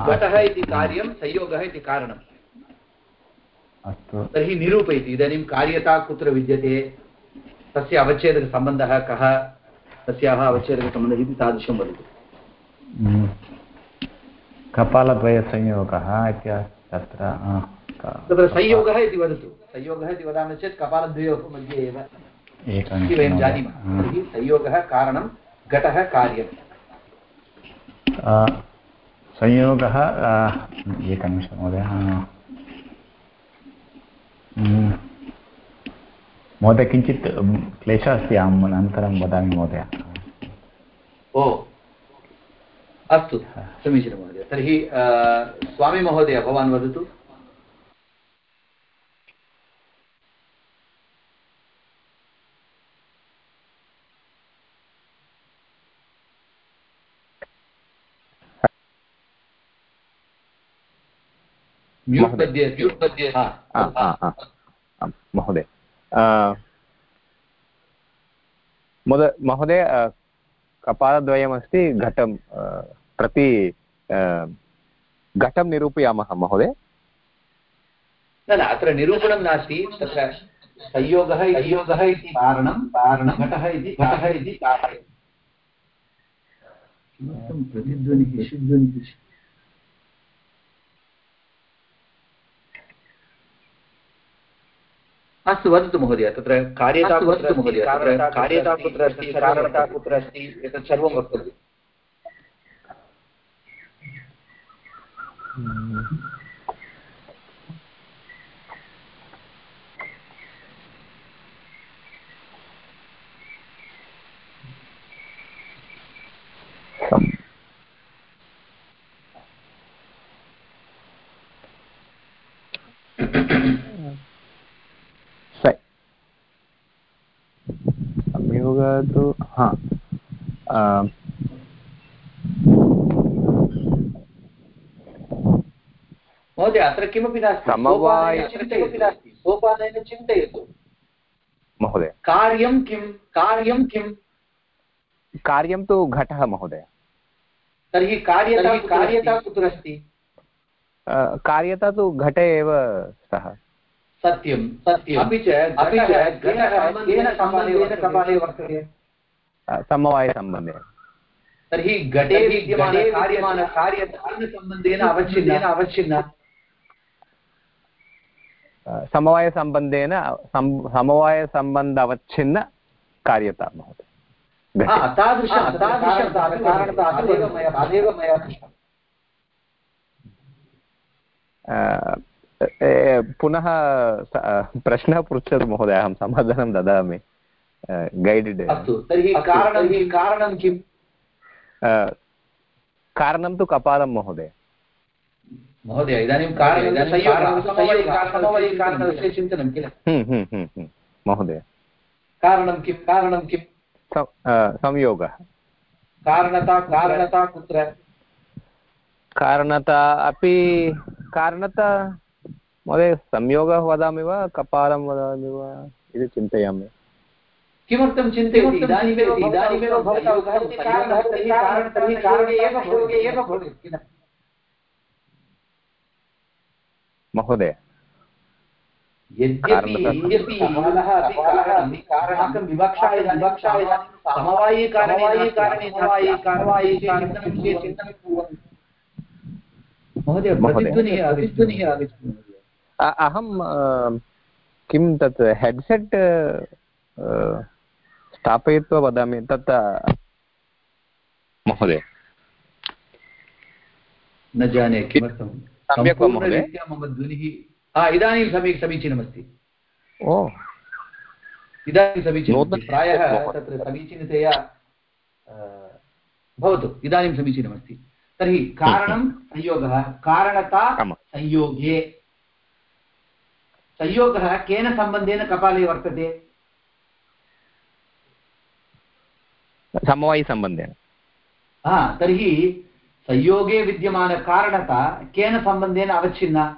Speaker 1: घटः इति कार्यं संयोगः इति कारणम्
Speaker 4: अस्तु
Speaker 1: तर्हि निरूपयति इदानीं कार्यता कुत्र विद्यते तस्य अवच्छेदकसम्बन्धः कः तस्याः अवच्छेदकसम्बन्धः इति तादृशं वदतु
Speaker 4: हम्म। कपालद्वयसंयोगः इति तत्र
Speaker 1: तत्र संयोगः इति वदतु। संयोगः इति वदामः चेत् कपालद्वयोः मध्ये एव इति वयं जानीमः। तर्हि संयोगः कारणं घटः कार्यम्
Speaker 4: संयोगः एकनिमिषं महोदय महोदय किञ्चित् क्लेशः अस्ति अहम् अनन्तरं वदामि महोदय।
Speaker 1: ओ अस्तु समीचीनं महोदय। तर्हि स्वामीमहोदय भवान् वदतु।
Speaker 3: महोदय। महोदय। कपालद्वयमस्ति घटं प्रति घटं निरूपयामः महोदय।
Speaker 1: न न अत्र निरूपणं नास्ति तत्र संयोगः संयोगः इति कारणं कारणं घटः इति घटः इति किमर्थं प्रतिध्वनिः शुद्ध्वनिः अस्तु वदतु महोदय तत्र कार्यता वदतु महोदय कार्यता कुत्र अस्ति कारणता कुत्र अस्ति एतत् सर्वं वक्तव्यम्।
Speaker 3: संयोग तु हा
Speaker 1: महोदय अत्र किमपि नास्ति?
Speaker 3: समवाय-
Speaker 1: चिन्तयतु नास्ति? सोपानेन चिन्तयतु।
Speaker 3: महोदय।
Speaker 1: कार्यं किं? कार्यं किं?
Speaker 3: कार्यं तु घटः महोदय।
Speaker 1: तर्हि कार्यता कार्यता कुत्र अस्ति?
Speaker 3: कार्यता तु घटे एव स्तः।
Speaker 1: सत्यं सत्यम्। अपि च अपि च घटः सम्बन्धेन वर्तते?
Speaker 3: समवायसम्बन्धेन
Speaker 1: तर्हि घटे विद्यमान कार्यमान अवच्छिन्नेन अवच्छिन्न।
Speaker 3: समवायसम्बन्धेन समवायसम्बन्ध अवच्छिन्न कार्यता महोदय। पुनः प्रश्नः पृच्छतु महोदय अहं समाधानं ददामि। गैडेड्
Speaker 1: कारणं
Speaker 3: तु कपालं महोदय।
Speaker 1: महोदय इदानीं कारणं संयोगः चिन्तनं किल?
Speaker 3: हम्म, हम्म, हम्म, महोदय।
Speaker 1: कारणं किं कारणं किं?
Speaker 3: संयोगः।
Speaker 1: कारणता कारणता कुत्र?
Speaker 3: कारणता अपि कारणता महोदय संयोगः वदामि वा कपालं वदामि वा इति चिन्तयामि।
Speaker 1: किमर्थं चिन्तयति? इदानीमेव इदानीमेव भवता उक्तं कारणः तर्हि कारणं तर्हि कारणे एव भोगे एव भवति। किल
Speaker 3: महोदय
Speaker 1: यद्यपि यद्यपि कपालः अपि कारणं कारणं विवक्षा विवक्षा समवायिकारणे कारणे समवायिकारवायि चिन्तनं चिन्तनं कुर्वन्ति महोदय
Speaker 3: महोदय।
Speaker 1: प्रतिध्वनिः प्रतिध्वनिः आगच्छति महोदय
Speaker 3: अ- अहं किं तत् हेड्सेट् स्थापयित्वा वदामि। तत् महोदय।
Speaker 1: न जाने किमर्थं
Speaker 3: सम्यक् वा महोदय?
Speaker 1: मम ध्वनिः इदानीं सम्यक् समीचीनमस्ति।
Speaker 3: ओ।
Speaker 1: इदानीं
Speaker 3: नूतन-
Speaker 1: प्रायः तत्र समीचीनतया भवतु। इदानीं समीचीनमस्ति। तर्हि कारणं संयोगः। कारणता संयोगे। संयोगः केन सम्बन्धेन कपाले वर्तते?
Speaker 3: समवायिसम्बन्धेन।
Speaker 1: हा तर्हि संयोगे विद्यमानकारणता केन सम्बन्धेन अवच्छिन्ना?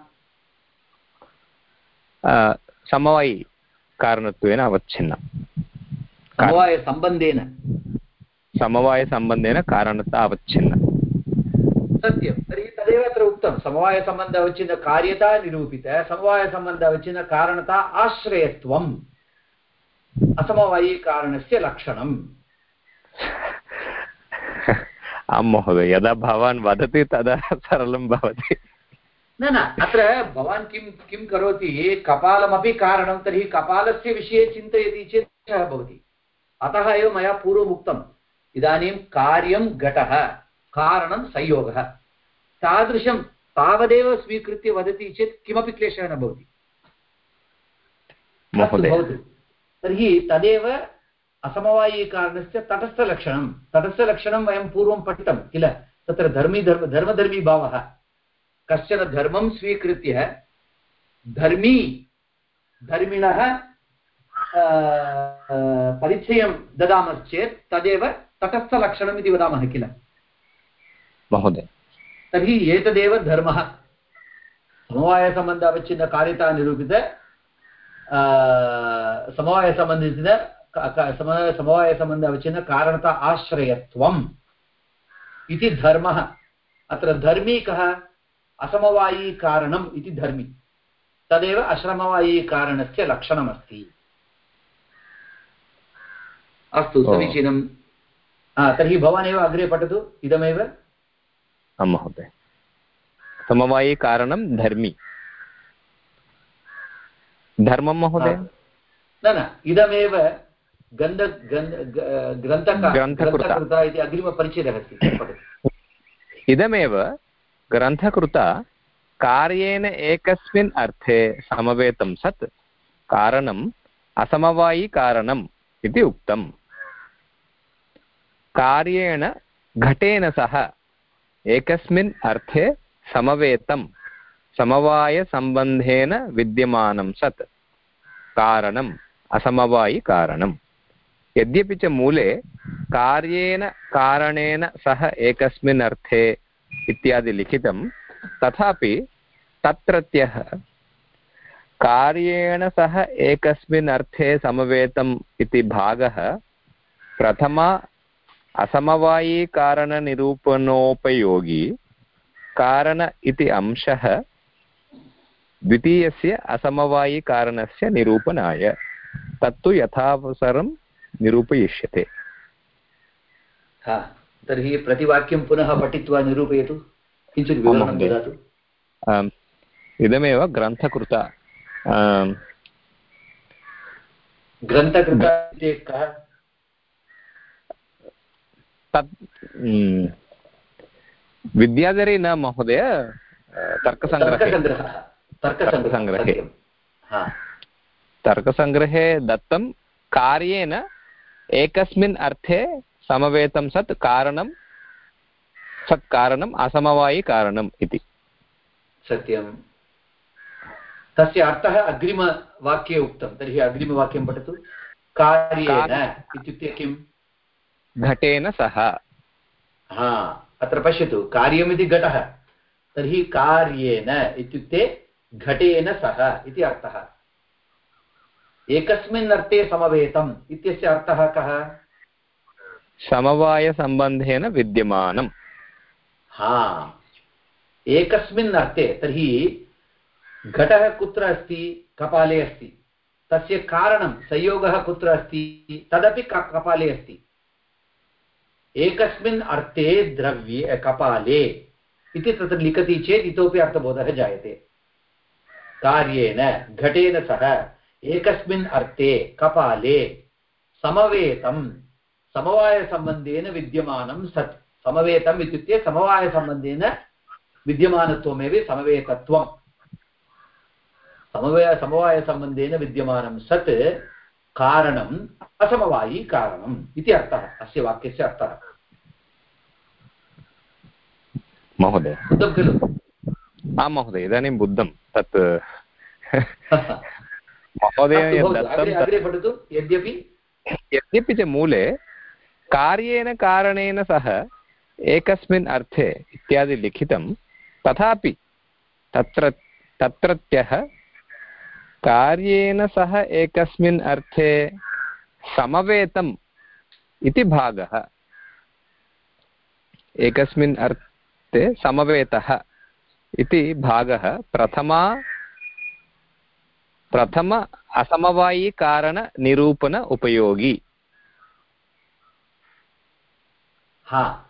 Speaker 3: समवायिकारणत्वेन अवच्छिन्ना।
Speaker 1: समवायसम्बन्धेन
Speaker 3: समवायसम्बन्धेन कारणता अवच्छिन्ना।
Speaker 1: सत्यं। तर्हि तदेव अत्र उक्तं। समवायसम्बन्ध अवच्छिन्न कार्यता निरूपित। समवायसम्बन्ध अवच्छिन्न कारणता आश्रयत्वम्। असमवायिकारणस्य लक्षणम्। [LAUGHS]
Speaker 3: आं महोदय यदा भवान् वदति तदा सरलं भवति।
Speaker 1: न न अत्र भवान् किं किं करोति कपालमपि कारणं तर्हि कपालस्य विषये चिन्तयति चेत् भवति। अतः एव मया पूर्वम् उक्तम् इदानीं कार्यं घटः कारणं संयोगः। तादृशं तावदेव स्वीकृत्य वदति चेत् किमपि क्लेशः न भवतु। तर्हि तदेव असमवायिकारणस्य तटस्थलक्षणं तटस्थलक्षणं वयं पूर्वं पठितं किल? तत्र धर्मी धर्म धर्मधर्मी भावः। कश्चन धर्मं स्वीकृत्य धर्मी धर्मिणः परिचयं ददामश्चेत् तदेव तटस्थलक्षणम् इति वदामः किल?
Speaker 3: महोदय।
Speaker 1: तर्हि एतदेव धर्मः। समवायसम्बन्ध अवच्छिन्नकार्यता निरूपित समवायसम्बन्धित सम- समवायसम्बन्ध अवच्छिन्न कारणता आश्रयत्वम् इति धर्मः। अत्र धर्मी कः? असमवायीकारणम् इति धर्मी। तदेव अश्रमवायीकारणस्य लक्षणमस्ति। अस्तु। समीचीनं तर्हि भवानेव अग्रे पठतु इदमेव।
Speaker 3: आं महोदय। समवायिकारणं धर्मी। धर्मं महोदय?
Speaker 1: न न इदमेव गन्ध
Speaker 3: ग्रन्थकृता।
Speaker 1: इति अग्रिमपरिच्छेदः अस्ति
Speaker 3: इदमेव ग्रन्थकृता कार्येन एकस्मिन् अर्थे समवेतं सत् कारणम् असमवायिकारणम् इति उक्तम्। कार्येण घटेन सह एकस्मिन् अर्थे समवेतं समवायसम्बन्धेन विद्यमानं सत् कारणम् असमवायिकारणम्। यद्यपि च मूले कार्येन कारणेन सह एकस्मिन् अर्थे इत्यादि लिखितं, तथापि तत्रत्यः कार्येण सह एकस्मिन् अर्थे समवेतम् इति भागः प्रथमा असमवायीकारणनिरूपणोपयोगी कारण इति अंशः द्वितीयस्य असमवायिकारणस्य निरूपणाय, तत्तु यथावसरं निरूपयिष्यते।
Speaker 1: हा तर्हि प्रतिवाक्यं पुनः पठित्वा निरूपयतु। किञ्चित् विवरणं ददातु।
Speaker 3: इदमेव ग्रन्थकृता।
Speaker 1: ग्रन्थकृता इति कः
Speaker 3: तत् विद्याधरी न महोदय तर्कसङ्ग्रहे।
Speaker 1: तर्कसङ्ग्रहे। तर्कसङ्ग्रहे
Speaker 3: दत्तं कार्येन एकस्मिन् अर्थे समवेतं सत् कारणं सत् कारणम् असमवायिकारणम् इति।
Speaker 1: सत्यं तस्य अर्थः अग्रिमवाक्ये उक्तं तर्हि अग्रिमवाक्यं पठतु। कार्येन इत्युक्ते किम्?
Speaker 3: घटेन सह
Speaker 1: हा अत्र पश्यतु कार्यमिति घटः तर्हि कार्येन इत्युक्ते घटेन सह इति अर्थः। एकस्मिन् अर्थे समवेतम् इत्यस्य अर्थः कः?
Speaker 3: समवायसम्बन्धेन विद्यमानम्।
Speaker 1: हा। एकस्मिन् अर्थे तर्हि घटः कुत्र अस्ति? कपाले अस्ति। तस्य कारणं संयोगः कुत्र अस्ति? तदपि कपाले अस्ति। एकस्मिन् अर्थे द्रव्ये कपाले इति तत्र लिखति चेत् इतोपि अर्थबोधः जायते। कार्येन घटेन सह। एकस्मिन् अर्थे कपाले समवेतं समवायसम्बन्धेन विद्यमानं सत्। समवेतम् इत्युक्ते समवायसम्बन्धेन विद्यमानत्वमेव समवेतत्वम्। समवाय समवायसम्बन्धेन विद्यमानं सत् कारणम् असमवायी कारणम् इति अर्थः अस्य वाक्यस्य अर्थः।
Speaker 3: महोदय।
Speaker 1: बुद्धं खलु?
Speaker 3: आं महोदय इदानीं बुद्धं तत् [LAUGHS] महोदय दत्तं
Speaker 1: यद्यपि
Speaker 3: च मूले कार्येन कारणेन सह एकस्मिन् अर्थे इत्यादि लिखितं तथापि तत्र तत्रत्यः कार्येन सह एकस्मिन् अर्थे समवेतम् इति भागः। एकस्मिन् अर्थे समवेतः इति भागः प्रथमा प्रथम असमवायिकारणनिरूपण उपयोगी.
Speaker 1: हा.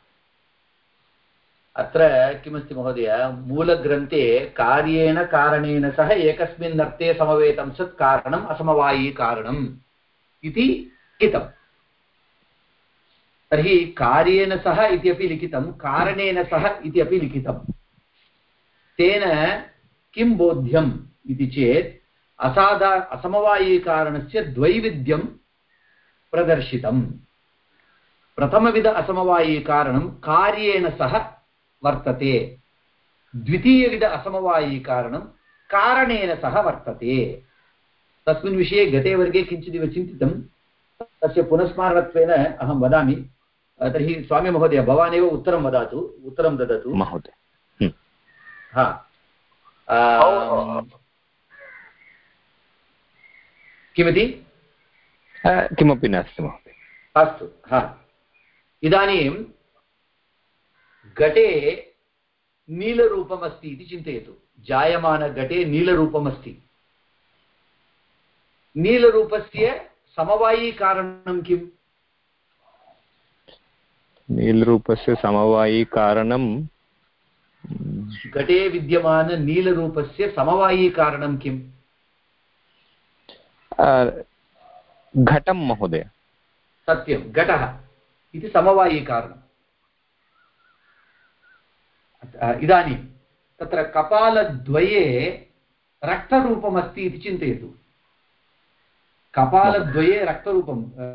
Speaker 1: अत्र किमस्ति महोदय? मूलग्रन्थे कार्येण कारणेन सह एकस्मिन् अर्थे समवेतं सत् कारणम् असमवायिकारणम् इति लिखितम्. तर्हि कार्येन सह इति अपि लिखितं कारणेन सह इति अपि लिखितं तेन किं बोध्यम् इति चेत् असाधा असमवायिकारणस्य द्वैविध्यं प्रदर्शितम्. प्रथमविध असमवायीकारणं कार्येण सह वर्तते. द्वितीयविध असमवायीकारणं कारणेन सह वर्तते. तस्मिन् विषये गते वर्गे किञ्चिदिव चिन्तितं. तस्य पुनस्मारणत्वेन अहं वदामि. तर्हि स्वामी महोदय भवानेव उत्तरं वदातु. उत्तरं ददतु.
Speaker 3: महोदय।
Speaker 1: हा। किमिति?
Speaker 3: किमपि नास्ति महोदय।
Speaker 1: अस्तु हा। इदानीं घटे नीलरूपमस्ति इति चिन्तयतु। जायमानघटे नीलरूपमस्ति। नीलरूपस्य समवायीकारणं किम्?
Speaker 3: नीलरूपस्य समवायिकारणं?
Speaker 1: घटे विद्यमाननीलरूपस्य समवायीकारणं किम्?
Speaker 3: घटं महोदय
Speaker 1: सत्यं घटः इति समवायीकारणम् अ, इदानीं तत्र कपालद्वये रक्तरूपमस्ति इति चिन्तयतु कपालद्वये रक्तरूपं अ,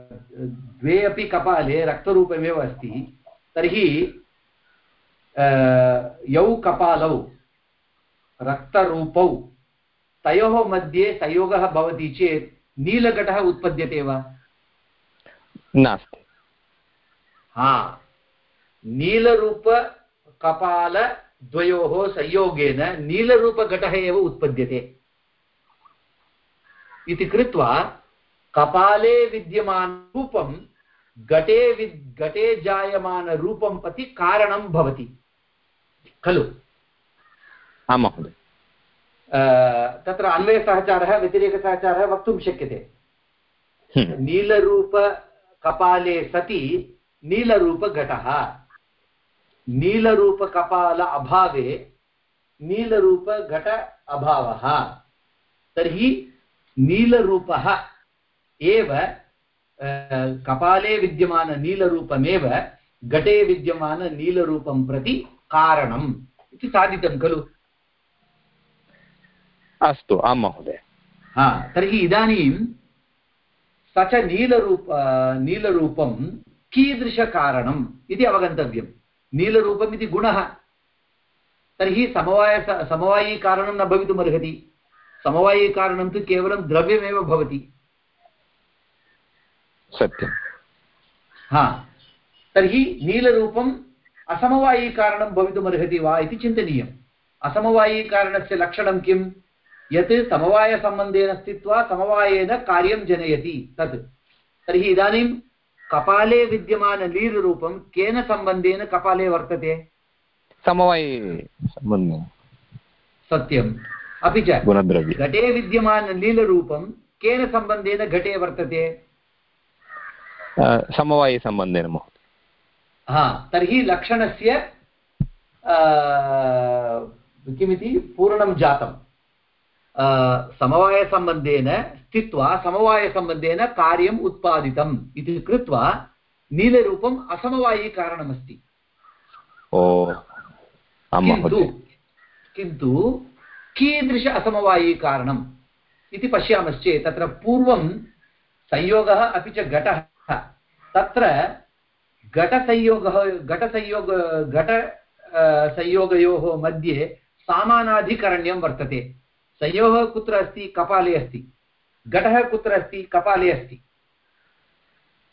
Speaker 1: द्वे अपि कपाले रक्तरूपमेव अस्ति तर्हि अ, यौ कपालौ रक्तरूपौ तयोः मध्ये संयोगः भवति चेत् नीलघटः उत्पद्यते वा?
Speaker 3: नास्ति।
Speaker 1: हा। नीलरूपकपालद्वयोः संयोगेन नीलरूपघटः एव उत्पद्यते। इति कृत्वा कपाले विद्यमानरूपं घटे विद् घटे जायमानरूपं प्रति कारणं भवति। खलु?
Speaker 3: आं महोदय।
Speaker 1: तत्र अन्वयसहचारः व्यतिरेकसहचारः वक्तुं शक्यते।
Speaker 3: हम्म।
Speaker 1: नीलरूपकपाले सति नीलरूपघटः। नीलरूपकपाल अभावे नीलरूपघट अभावः। तर्हि नीलरूपः एव कपाले विद्यमाननीलरूपमेव घटे विद्यमाननीलरूपं प्रति कारणम् इति साधितं खलु।
Speaker 3: अस्तु आं महोदय।
Speaker 1: हा तर्हि इदानीं स च नीलरूप नीलरूपं कीदृशकारणम् इति अवगन्तव्यं। नीलरूपम् इति गुणः। तर्हि समवाय समवायीकारणं न भवितुमर्हति। समवायीकारणं तु केवलं द्रव्यमेव भवति।
Speaker 3: सत्यं
Speaker 1: हा तर्हि नीलरूपम् असमवायीकारणं भवितुमर्हति वा इति चिन्तनीयम्। असमवायीकारणस्य लक्षणं किं यत् समवायसम्बन्धेन स्थित्वा समवायेन कार्यं जनयति तत् तर्हि इदानीं कपाले विद्यमानलीलरूपं केन सम्बन्धेन कपाले वर्तते?
Speaker 3: समवाये
Speaker 1: सत्यम्। अपि च घटे विद्यमानलीलरूपं केन सम्बन्धेन घटे वर्तते?
Speaker 3: समवायसम्बन्धेन
Speaker 1: हा तर्हि लक्षणस्य किमिति? पूर्णं जातं समवायसम्बन्धेन स्थित्वा समवायसम्बन्धेन कार्यम् उत्पादितम् इति कृत्वा नीलरूपम् असमवायीकारणमस्ति किन्तु किन्तु कीदृश असमवायीकारणम् इति पश्यामश्चेत् तत्र पूर्वं संयोगः अपि च घटः तत्र घटसंयोगः घटसंयोग घट संयोगयोः मध्ये सामानाधिकरण्यं वर्तते संयोगः कुत्र अस्ति? कपाले अस्ति। घटः कुत्र अस्ति? कपाले अस्ति।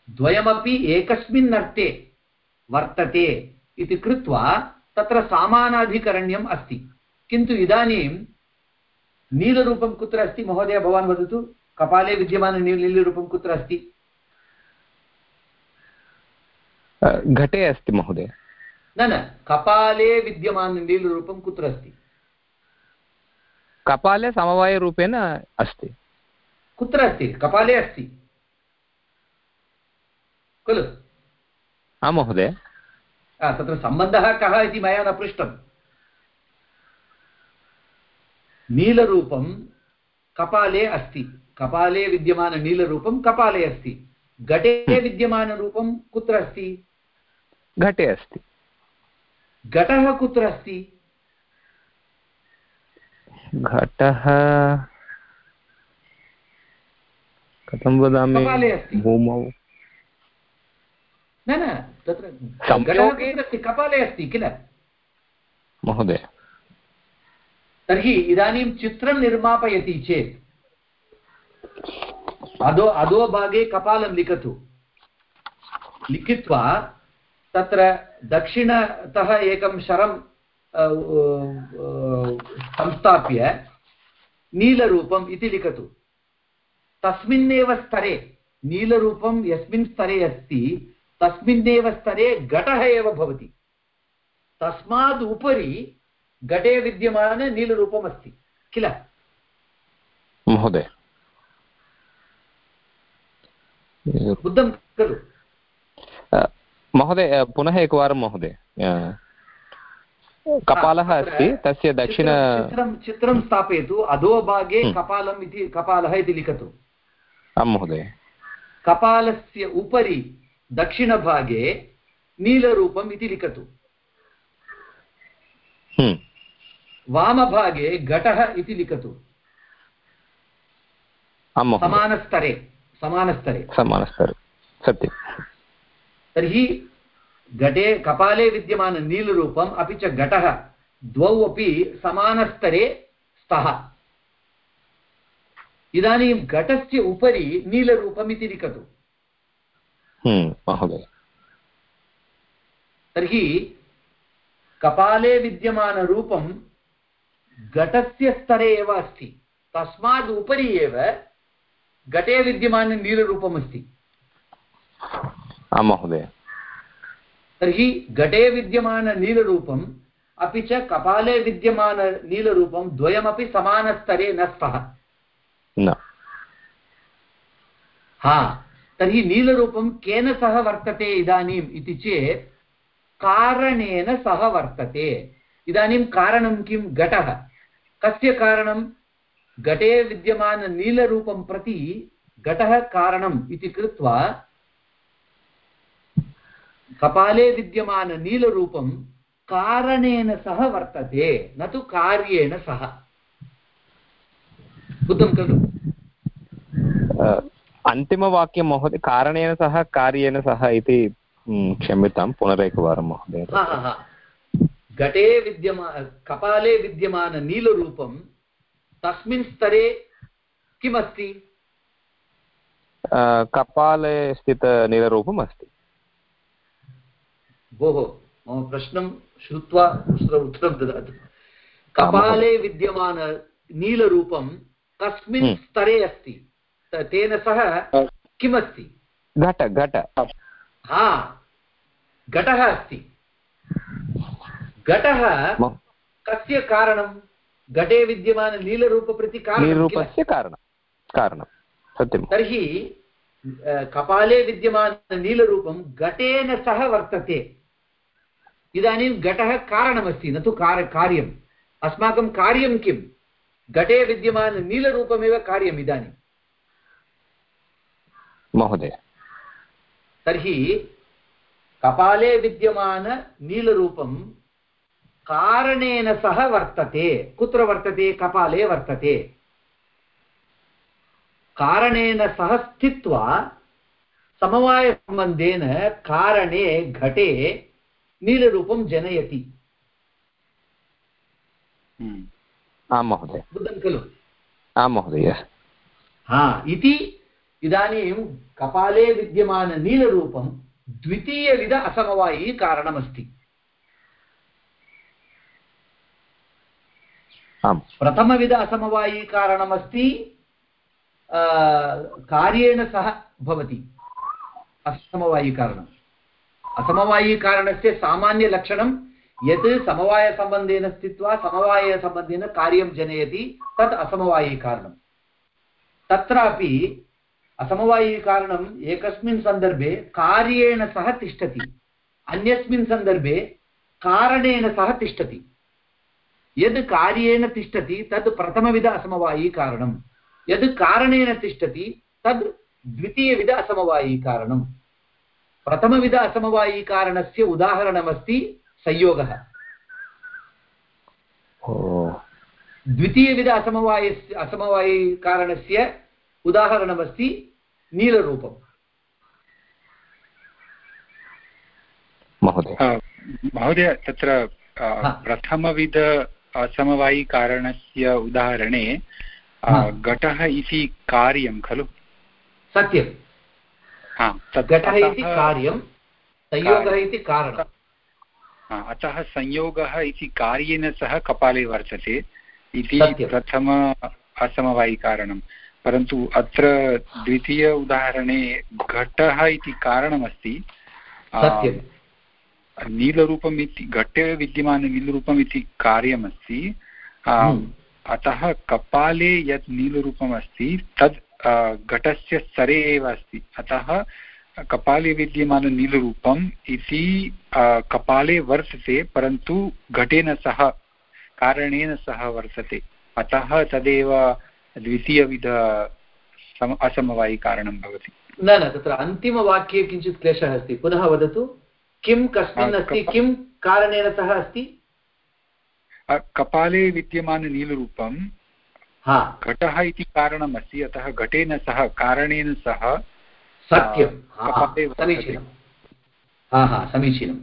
Speaker 1: द्वयमपि एकस्मिन् अर्थे वर्तते इति कृत्वा तत्र सामानाधिकरण्यम् अस्ति। किन्तु इदानीं नीलरूपं कुत्र अस्ति? महोदय भवान् वदतु। कपाले विद्यमानं नीलरूपं कुत्र अस्ति?
Speaker 3: घटे अस्ति महोदय।
Speaker 1: न न कपाले विद्यमानं नीलरूपं कुत्र अस्ति?
Speaker 3: कपाले समवायरूपेण अस्ति।
Speaker 1: कुत्र अस्ति? कपाले अस्ति। खलु।
Speaker 3: आं महोदय।
Speaker 1: तत्र सम्बन्धः कः इति मया न पृष्टम्। नीलरूपं कपाले अस्ति। कपाले विद्यमाननीलरूपं कपाले अस्ति। घटे हम्म। विद्यमानरूपं कुत्र अस्ति?
Speaker 3: घटे अस्ति।
Speaker 1: घटः कुत्र अस्ति?
Speaker 3: घटः कथं वदामि? भूमौ।
Speaker 1: न न तत्र कपाले अस्ति किल?
Speaker 3: महोदय।
Speaker 1: तर्हि इदानीं चित्रं निर्मापयति चेत्। अधो अधोभागे कपालं लिखतु। लिखित्वा तत्र दक्षिणतः एकं शरं संस्थाप्य नीलरूपम् इति लिखतु। तस्मिन्नेव स्तरे नीलरूपं यस्मिन् स्तरे अस्ति तस्मिन्नेव स्तरे घटः एव भवति। तस्मात् उपरि घटे विद्यमाननीलरूपम् अस्ति किल?
Speaker 3: महोदय।
Speaker 1: बुद्धं खलु
Speaker 3: महोदय पुनः एकवारं महोदय। कपालः अस्ति तस्य दक्षिण
Speaker 1: चित्रं चित्रं स्थापयतु अधोभागे हम्म। कपालम् इति कपालः इति लिखतु।
Speaker 3: आं महोदय।
Speaker 1: कपालस्य उपरि दक्षिणभागे नीलरूपम् इति लिखतु।
Speaker 3: हम्म।
Speaker 1: वामभागे घटः इति लिखतु। समानस्तरे समानस्तरे।
Speaker 3: समानस्तरे। सत्यं
Speaker 1: तर्हि घटे कपाले विद्यमाननीलरूपम् अपि च घटः। द्वौ अपि समानस्तरे स्तः। इदानीं घटस्य उपरि नीलरूपम् इति लिखतु।
Speaker 3: हम्म,
Speaker 1: तर्हि कपाले विद्यमानरूपं घटस्य स्तरे एव अस्ति। तस्मात् उपरि एव घटे विद्यमाननीलरूपम् अस्ति
Speaker 3: आं महोदय।
Speaker 1: तर्हि घटे विद्यमाननीलरूपम् अपि च कपाले विद्यमाननीलरूपं द्वयमपि समानस्तरे न स्तः
Speaker 3: न।
Speaker 1: हा तर्हि नीलरूपं केन सह वर्तते इदानीम् इति चेत् कारणेन सह वर्तते। इदानीं कारणं किं? घटः। कस्य कारणं? घटे विद्यमाननीलरूपं प्रति घटः कारणम् इति कृत्वा कपाले विद्यमाननीलरूपं कारणेन सह वर्तते न तु कार्येण सह। बुद्धं खलु।
Speaker 3: अन्तिमवाक्यं महोदय कारणेन सह कार्येन सह इति क्षम्यतां पुनरेकवारं महोदय।
Speaker 1: घटे विद्यमा कपाले विद्यमाननीलरूपं तस्मिन् स्तरे किमस्ति?
Speaker 3: कपाले स्थितनीलरूपम् अस्ति
Speaker 1: भोः मम प्रश्नं श्रुत्वा उत्तर- उत्तरं ददातु। कपाले विद्यमाननीलरूपं कस्मिन्
Speaker 3: हम्म।
Speaker 1: स्तरे अस्ति? तेन सह किमस्ति?
Speaker 3: घट घट।
Speaker 1: हा घटः अस्ति। घटः कस्य कारणं? घटे विद्यमाननीलरूपप्रति कारणं किल?
Speaker 3: नीलरूपस्य कारणं। कारणं सत्यं।
Speaker 1: तर्हि कपाले विद्यमाननीलरूपं घटेन सह वर्तते। इदानीं घटः कारणमस्ति न तु कार् कार्यम्। अस्माकं कार्यं किं घटे विद्यमाननीलरूपमेव कार्यम् इदानीं।
Speaker 3: महोदय।
Speaker 1: तर्हि कपाले विद्यमाननीलरूपं कारणेन सह वर्तते। कुत्र वर्तते? कपाले वर्तते। कारणेन सह स्थित्वा समवायसम्बन्धेन कारणे घटे नीलरूपं जनयति।
Speaker 2: हम्म।
Speaker 3: आं महोदय।
Speaker 1: बुद्धं खलु।
Speaker 3: आं महोदय।
Speaker 1: हा इति इदानीं कपाले विद्यमाननीलरूपं द्वितीयविध असमवायी कारणमस्ति। प्रथमविध असमवायी कारणमस्ति कार्येण सह भवति। असमवायिकारणम् असमवायिकारणस्य सामान्यलक्षणं यत् समवायसम्बन्धेन स्थित्वा समवायसम्बन्धेन कार्यं जनयति, तत् असमवायिकारणं तत्रापि असमवायिकारणम् एकस्मिन् सन्दर्भे कार्येण सह तिष्ठति, अन्यस्मिन् सन्दर्भे कारणेन सह तिष्ठति। यद् कार्येण तिष्ठति, तद् प्रथमविध असमवायिकारणं यद् कारणेन तिष्ठति, तद् द्वितीयविध असमवायिकारणं प्रथमविध असमवायिकारणस्य उदाहरणमस्ति संयोगः। द्वितीयविध असमवायस्य असमवायिकारणस्य उदाहरणमस्ति नीलरूपम्।
Speaker 3: महोदय।
Speaker 2: महोदय तत्र। प्रथमविध असमवायिकारणस्य उदाहरणे घटः इति कार्यं खलु?
Speaker 1: सत्यं
Speaker 2: तत्
Speaker 1: घटः इति कार्यं संयोगः इति कारणं
Speaker 2: हा, अतः संयोगः इति कार्येन सह कपाले वर्तते इति प्रथम असमवायिकारणं। परन्तु अत्र द्वितीय उदाहरणे घटः इति कारणमस्ति। नीलरूपम् इति घटे विद्यमाननीलरूपम् इति कार्यमस्ति।
Speaker 1: हम्म।
Speaker 2: अतः कपाले यत् नीलरूपम् अस्ति तद् घटस्य स्तरे एव अस्ति अतः कपाले विद्यमाननीलरूपम् इति आ, कपाले वर्तते परन्तु घटेन सह कारणेन सह वर्तते अतः तदेव द्वितीयविध सम असमवायिकारणं भवति
Speaker 1: न न तत्र अन्तिमवाक्ये किञ्चित् क्लेशः अस्ति पुनः वदतु किं कस्मिन्
Speaker 2: आ,
Speaker 1: अस्ति
Speaker 2: कप-
Speaker 1: किं कारणेन सह अस्ति
Speaker 2: अ, कपाले विद्यमाननीलरूपं
Speaker 1: हा
Speaker 2: घटः इति कारणमस्ति अतः घटेन सह कारणेन सह
Speaker 1: सत्यं। समीचीनं। हा हा समीचीनं।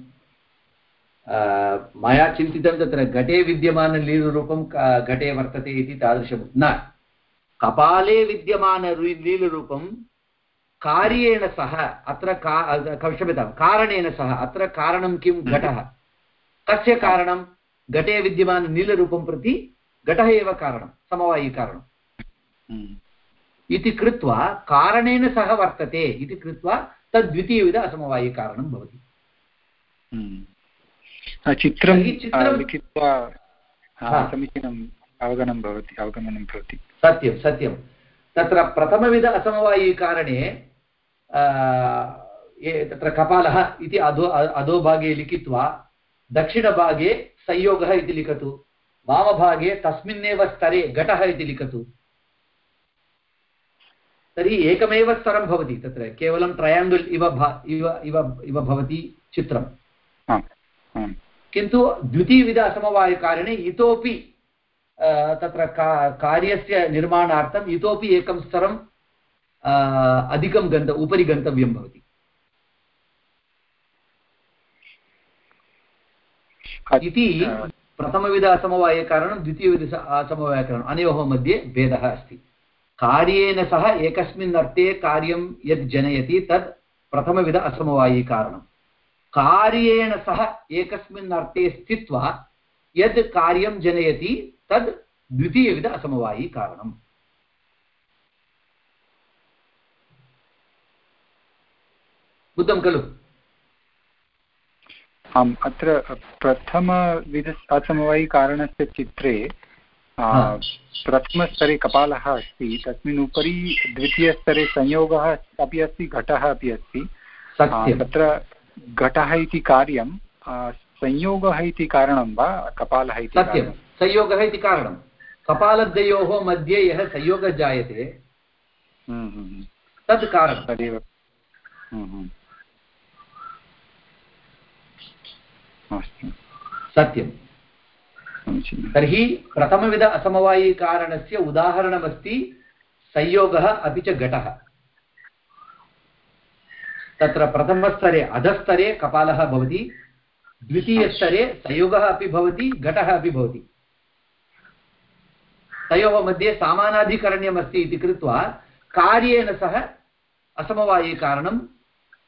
Speaker 1: मया चिन्तितं तत्र घटे विद्यमानलीलरूपं घटे वर्तते इति तादृशं न। कपाले विद्यमानलीलरूपं कार्येण सह अत्र क्षम्यतां कारणेन सह अत्र कारणं किं। घटः। कस्य कारणं? घटे विद्यमाननीलरूपं प्रति घटः एव कारणं समवायिकारणम्
Speaker 2: हम्म।
Speaker 1: इति कृत्वा कारणेन सह वर्तते इति कृत्वा तद्वितीयविध असमवायिकारणं भवति
Speaker 2: हम्म। चित्रं
Speaker 1: तर्हि चित्रं-
Speaker 2: लिखित्वा हा,
Speaker 1: हा।
Speaker 2: समीचीनम् अवगमनं भवति अवगमनं भवति
Speaker 1: सत्यं सत्यं तत्र प्रथमविध असमवायिकारणे आ, ये तत्र कपालः इति अधो अधोभागे लिखित्वा दक्षिणभागे संयोगः इति लिखतु वामभागे तस्मिन्नेव स्तरे घटः इति लिखतु। तर्हि एकमेव स्तरं भवति तत्र केवलं ट्रयाङ्गल् इव भा इव इव इव भवति चित्रम् किन्तु द्वितीयविध असमवायकारणे इतोपि तत्र का कार्यस्य निर्माणार्थम् इतोपि एकं स्तरं अधिकं गन्त उपरि गन्तव्यं भवति। इति प्रथमविध असमवायकारणं द्वितीयविध असमवायकारणम् अनयोः मध्ये भेदः अस्ति। कार्येन सह एकस्मिन् अर्थे कार्यं यद् जनयति तत् प्रथमविध असमवायिकारणं कार्येण सह एकस्मिन् अर्थे स्थित्वा यद् कार्यं जनयति, तद् द्वितीयविध असमवायिकारणम् बुद्धं खलु।
Speaker 2: आम् अत्र प्रथमविध असमवायिकारणस्य चित्रे। प्रथमस्तरे कपालः अस्ति तस्मिन् उपरि द्वितीयस्तरे संयोगः अपि अस्ति घटः अपि अस्ति। तत्र घटः इति कार्यं संयोगः इति कारणं वा कपालः इति
Speaker 1: सत्यं संयोगः इति कारणं। कपालद्वयोः मध्ये यः संयोगः जायते
Speaker 2: हम्म, हम्म, हम्म।
Speaker 1: तद् कारणं
Speaker 2: तदेव। अस्तु।
Speaker 1: सत्यं तर्हि प्रथमविध असमवायिकारणस्य उदाहरणमस्ति संयोगः अपि च घटः। तत्र प्रथमस्तरे अधस्तरे कपालः भवति द्वितीयस्तरे संयोगः अपि भवति घटः अपि भवति। तयोः मध्ये सामानाधिकरण्यमस्ति इति कृत्वा कार्येण सह असमवायिकारणं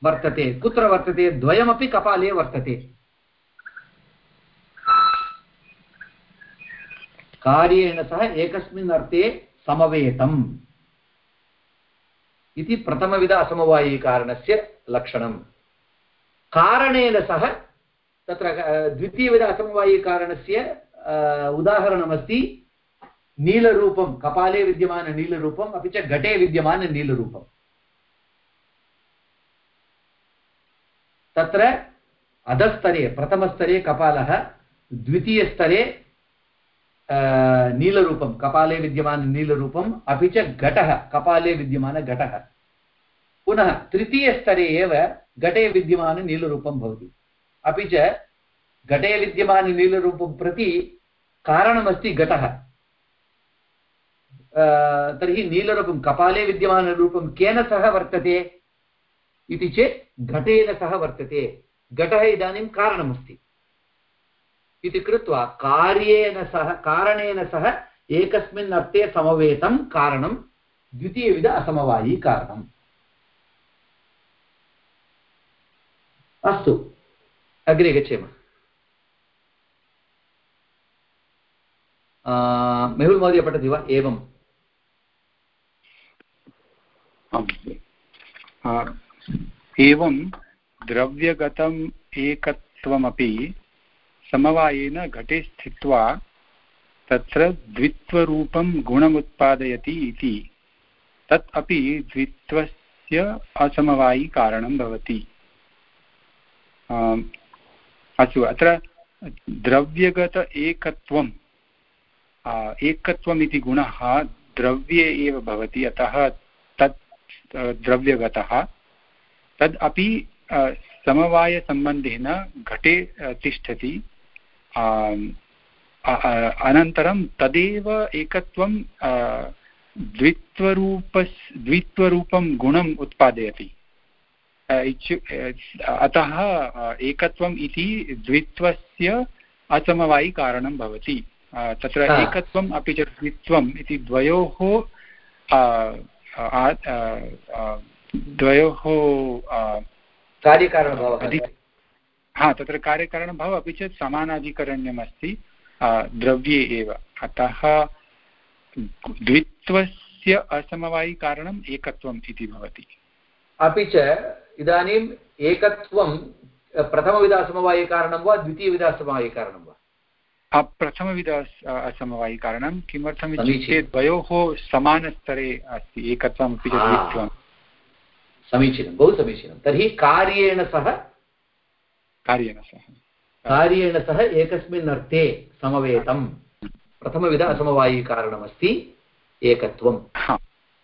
Speaker 1: वर्तते। कुत्र वर्तते? द्वयमपि कपाले वर्तते। कार्येण सह एकस्मिन् अर्थे समवेतम्। इति प्रथमविध असमवायिकारणस्य लक्षणं कारणेन सह तत्र द्वितीयविध असमवायिकारणस्य उदाहरणमस्ति, नीलरूपं, कपाले विद्यमाननीलरूपम् अपि च घटे विद्यमाननीलरूपम् तत्र अधस्तरे, प्रथमस्तरे कपालः, द्वितीयस्तरे नीलरूपं, कपाले विद्यमाननीलरूपम् अपि च घटः, कपाले विद्यमानघटः पुनः तृतीयस्तरे एव घटे विद्यमाननीलरूपं भवति। अपि च घटे विद्यमाननीलरूपं प्रति कारणमस्ति घटः। तर्हि नीलरूपं, कपाले विद्यमानरूपं केन सह वर्तते इति चेत् घटेन सह वर्तते। घटः इदानीं कारणमस्ति। इति कृत्वा कार्येन सह, कारणेन सह एकस्मिन् अर्थे समवेतं कारणं द्वितीयविध असमवायी कारणम्। अस्तु, अग्रे गच्छेम। मेहुल् महोदय पठति वा? एवम्।
Speaker 2: एवं द्रव्यगतम् एकत्वमपि समवायेन घटे स्थित्वा तत्र द्वित्वरूपं गुणमुत्पादयति इति। तत् अपि द्वित्वस्य असमवायिकारणं भवति। अस्तु, अत्र द्रव्यगत एकत्वम् एकत्वम् गुणः द्रव्ये एव भवति, अतः तत् द्रव्यगतः। तद् अपि समवायसम्बन्धेन घटे तिष्ठति। अनन्तरं तदेव एकत्वं द्वित्वरूपस् द्वित्वरूपं गुणम् उत्पादयति। अतः एकत्वम् इति द्वित्वस्य असमवायिकारणं भवति। तत्र एकत्वम् अपि च द्वित्वम् इति द्वयोः द्वयोः हा तत्र कार्यकारणभावः अपि च समानाधिकरण्यमस्ति द्रव्ये एव। अतः द्वित्वस्य असमवायिकारणम् एकत्वम् इति भवति।
Speaker 1: अपि च इदानीम् एकत्वं प्रथमविधासमवायिकारणं वा द्वितीयविधासमवायिकारणं वा?
Speaker 2: प्रथमविध असमवायिकारणं किमर्थम् इत्युक्ते द्वयोः समानस्तरे अस्ति एकत्वमपि च द्वित्वं
Speaker 1: समीचीनं बहु समीचीनं। तर्हि कार्येण सह
Speaker 2: कार्येण सह।
Speaker 1: कार्येण सह एकस्मिन् अर्थे समवेतं। प्रथमविध असमवायिकारणमस्ति एकत्वं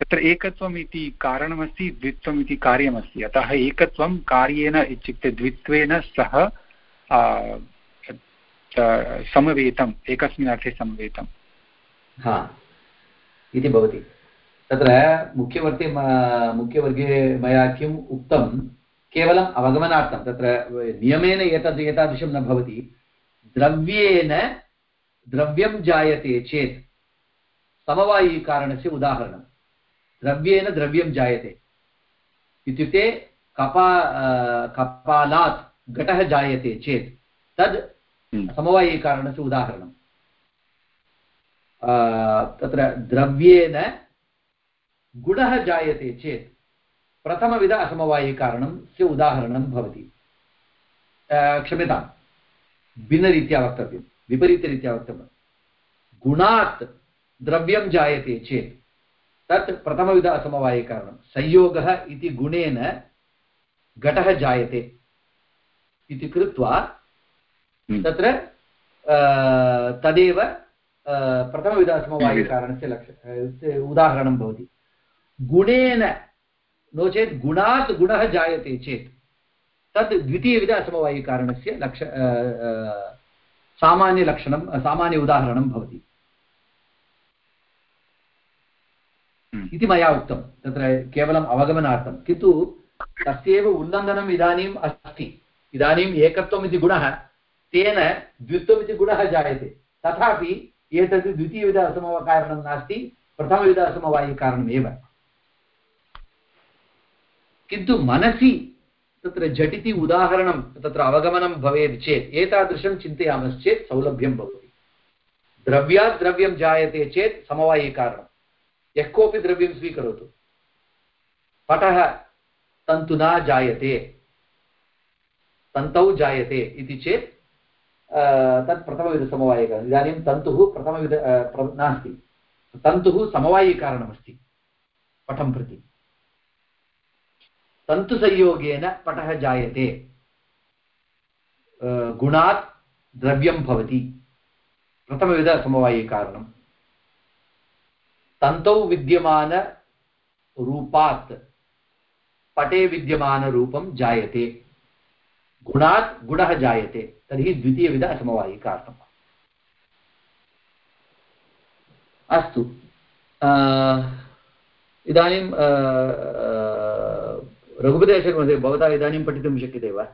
Speaker 2: तत्र एकत्वम् इति कारणमस्ति द्वित्वम् इति कार्यमस्ति। अतः एकत्वं कार्येन इत्युक्ते द्वित्वेन सह समवेतम् एकस्मिन् अर्थे समवेतम्
Speaker 1: हा इति भवति। तत्र मुख्यवर्गे मुख्यवर्गे मया किम् उक्तं केवलम् अवगमनार्थं तत्र नियमेन एतद् एतादृशं न भवति द्रव्येन द्रव्यं जायते चेत् समवायिकारणस्य उदाहरणं। द्रव्येन द्रव्यं जायते। इत्युक्ते कपा कपालात् घटः जायते चेत् तद् हम्म। समवायिकारणस्य उदाहरणं तत्र द्रव्येन गुणः जायते चेत् प्रथमविध असमवायिकारणस्य उदाहरणं भवति. क्षम्यतां. भिन्नरीत्या वक्तव्यं. विपरीतरीत्या वक्तव्यं. गुणात् द्रव्यं जायते चेत् तत् प्रथमविध असमवायिकारणं. संयोगः इति गुणेन घटः जायते इति कृत्वा हम्म। तत्र तदेव प्रथमविध असमवायिकारणस्य लक्ष्य उदाहरणं भवति. गुणेन नो चेत् गुणात् गुणः जायते चेत्। तत् द्वितीयविध असमवायिकारणस्य लक्ष सामान्यलक्षणं सामान्य उदाहरणं भवति। हम्म। इति मया उक्तं। तत्र केवलम् अवगमनार्थं। किन्तु तस्यैव उल्लङ्घनम् इदानीम् अस्ति। इदानीम् एकत्वम् इति गुणः तेन द्वित्वम् इति गुणः जायते। तथापि एतत् द्वितीयविध असमकारणं नास्ति। प्रथमविध असमवायिकारणमेव किन्तु मनसि तत्र झटिति उदाहरणं, तत्र अवगमनं भवेत् चेत्, एतादृशं चिन्तयामश्चेत् सौलभ्यं भवति। द्रव्यात् द्रव्यं जायते चेत् समवायिकारणं यः कोऽपि द्रव्यं स्वीकरोतु, पटः तन्तुना जायते, तन्तौ जायते इति चेत् तत् प्रथमविधसमवायिकारणम् इदानीं तन्तुः प्रथमविध नास्ति। तन्तुः समवायिकारणमस्ति पटं प्रति। तन्तुसंयोगेन पटः जायते। गुणात् द्रव्यं भवति। प्रथमविधसमवायिकारणं तन्तौ विद्यमानरूपात् पटे विद्यमानरूपं जायते। गुणात् गुणः जायते। तर्हि द्वितीयविध असमवायिकार्थम् अस्तु। इदानीं रघुपतिशर्महोदय भवता इदानीं पठितुं शक्यते वा?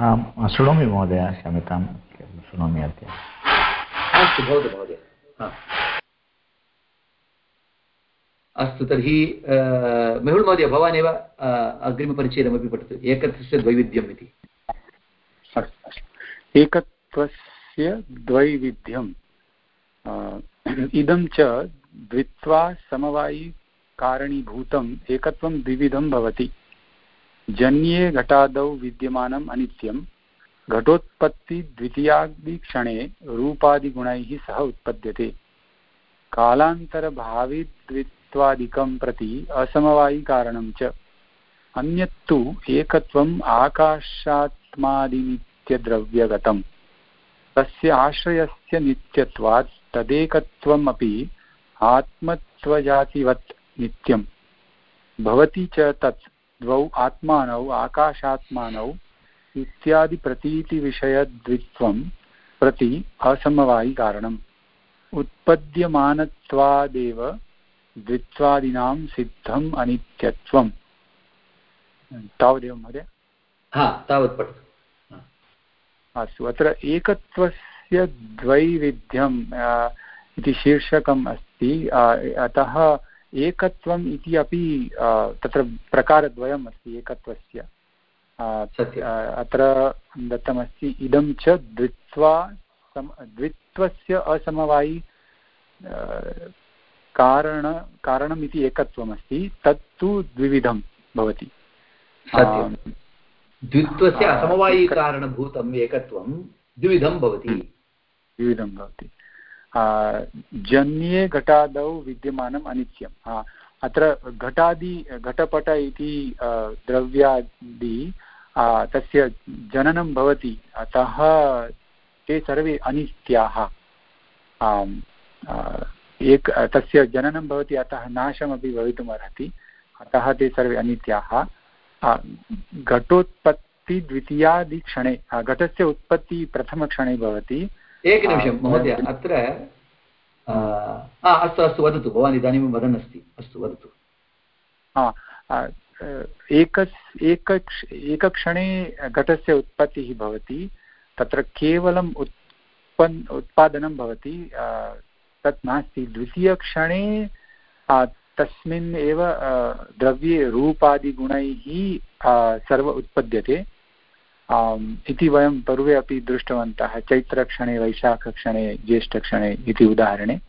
Speaker 4: आं शृणोमि महोदय क्षम्यतां शृणोमि अद्य।
Speaker 1: अस्तु भवतु महोदय अस्तु तर्हि मेहुल् महोदय भवानेव अग्रिमपरिचयमपि पठतु। एकत्वस्य द्वैविध्यम् इति।
Speaker 2: एकत्वस्य द्वैविध्यम् इदं च द्वित्वा समवायिकारणीभूतम् एकत्वं द्विविधं भवति। जन्ये घटादौ विद्यमानम् अनित्यं घटोत्पत्तिद्वितीयादिक्षणे रूपादिगुणैः सह उत्पद्यते। कालान्तरभाविद्वि एकत्वादिकं प्रति असमवायिकारणं च। अन्यत्तु एकत्वम् आकाशात्मादिनित्यद्रव्यगतम्। तस्य आश्रयस्य नित्यत्वात् तदेकत्वमपि आत्मत्वजातिवत्। नित्यं भवति च तत् द्वौ आत्मानौ आकाशात्मानौ इत्यादिप्रतीतिविषयद्वित्वं प्रति असमवायिकारणम् उत्पद्यमानत्वादेव द्वित्वादीनां सिद्धम् अनित्यत्वम्। तावदेव महोदय?
Speaker 1: हा तावत् पठतु।
Speaker 2: अस्तु अत्र एकत्वस्य द्वैविध्यम् इति शीर्षकम् अस्ति। अतः एकत्वम् इति अपि तत्र प्रकारद्वयम् अस्ति एकत्वस्य। अत्र दत्तमस्ति इदं च द्वित्वा सम द्वित्वस्य असमवायि कारण कारणम् इति एकत्वमस्ति तत्तु द्विविधं भवति।
Speaker 1: द्वित्वस्य असमवायिकारणभूतम् एकत्वं द्विविधं भवति।
Speaker 2: द्विविधं भवति। जन्ये घटादौ विद्यमानम् अनित्यम् अत्र घटादि, घटपट इति द्रव्यादि तस्य जननं भवति, अतः ते सर्वे अनित्याः। एक, तस्य जननं भवति, अतः नाशमपि भवितुम् अर्हति अतः ते सर्वे अनित्याः। घटोत्पत्ति द्वितीयादिक्षणे घटस्य उत्पत्ति प्रथमक्षणे भवति
Speaker 1: एकनिमिषं महोदय अत्र अस्तु अस्तु वदतु भवान् इदानीं वदन् अस्ति अस्तु वदतु
Speaker 2: एकस् एक एकक्षणे घटस्य उत्पत्तिः भवति तत्र केवलम् उत्पन् उत्पादनं भवति तत् नास्ति। द्वितीयक्षणे तस्मिन् एव द्रव्ये रूपादिगुणैः सर्व उत्पद्यते। इति वयं पूर्वे अपि दृष्टवन्तः, चैत्रक्षणे, वैशाखक्षणे, ज्येष्ठक्षणे इति उदाहरणे।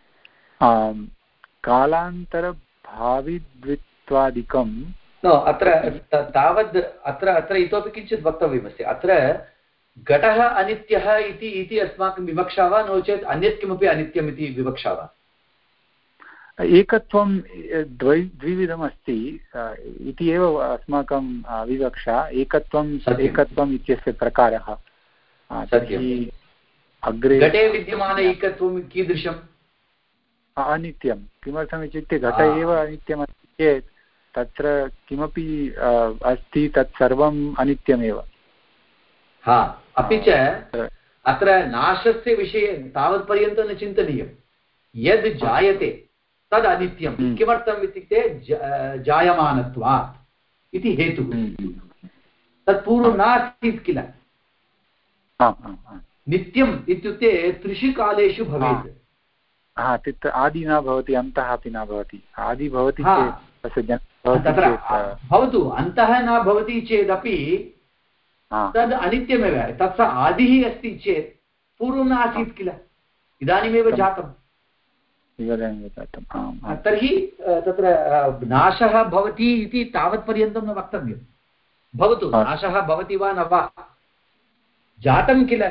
Speaker 2: कालान्तरभाविद्वित्वादिकं
Speaker 1: अत्र तावद्, अत्र अत्र इतोपि किञ्चित् वक्तव्यमस्ति। अत्र घटः अनित्यः इति अस्माकं विवक्षा वा? नो चेत् अन्यत् किमपि अनित्यम् इति विवक्षा वा?
Speaker 2: एकत्वं द्वै द्विविधमस्ति इति एव अस्माकं विवक्षा एकत्वम् एकत्वम् इत्यस्य प्रकारः।
Speaker 1: अग्रे घटे विद्यमान एकत्वं कीदृशम्?
Speaker 2: अनित्यं। किमर्थम् इत्युक्ते घट एव अनित्यमस्ति चेत् तत्र किमपि अस्ति तत् सर्वम् अनित्यमेव।
Speaker 1: हा अपि च अत्र नाशस्य विषये तावत्पर्यन्तं न चिन्तनीयं यद् जायते तद् अनित्यं हम्म। किमर्थम् इत्युक्ते जायमानत्वात् इति हेतुः। हम्म। तत् पूर्वं नासीत् किल? नित्यम् इत्युक्ते त्रिषु कालेषु भवेत्।
Speaker 2: हा तत् आदि न भवति अन्तः अपि न भवति। आदि भवति
Speaker 1: तत्र भवतु अन्तः न भवति चेदपि तद् अनित्यमेव। तत्र आदिः अस्ति चेत् पूर्वं न आसीत् किल? इदानीमेव जातम्। तर्हि तत्र नाशः भवति इति तावत्पर्यन्तं न वक्तव्यं। भवतु नाशः भवति वा न वा जातं किल?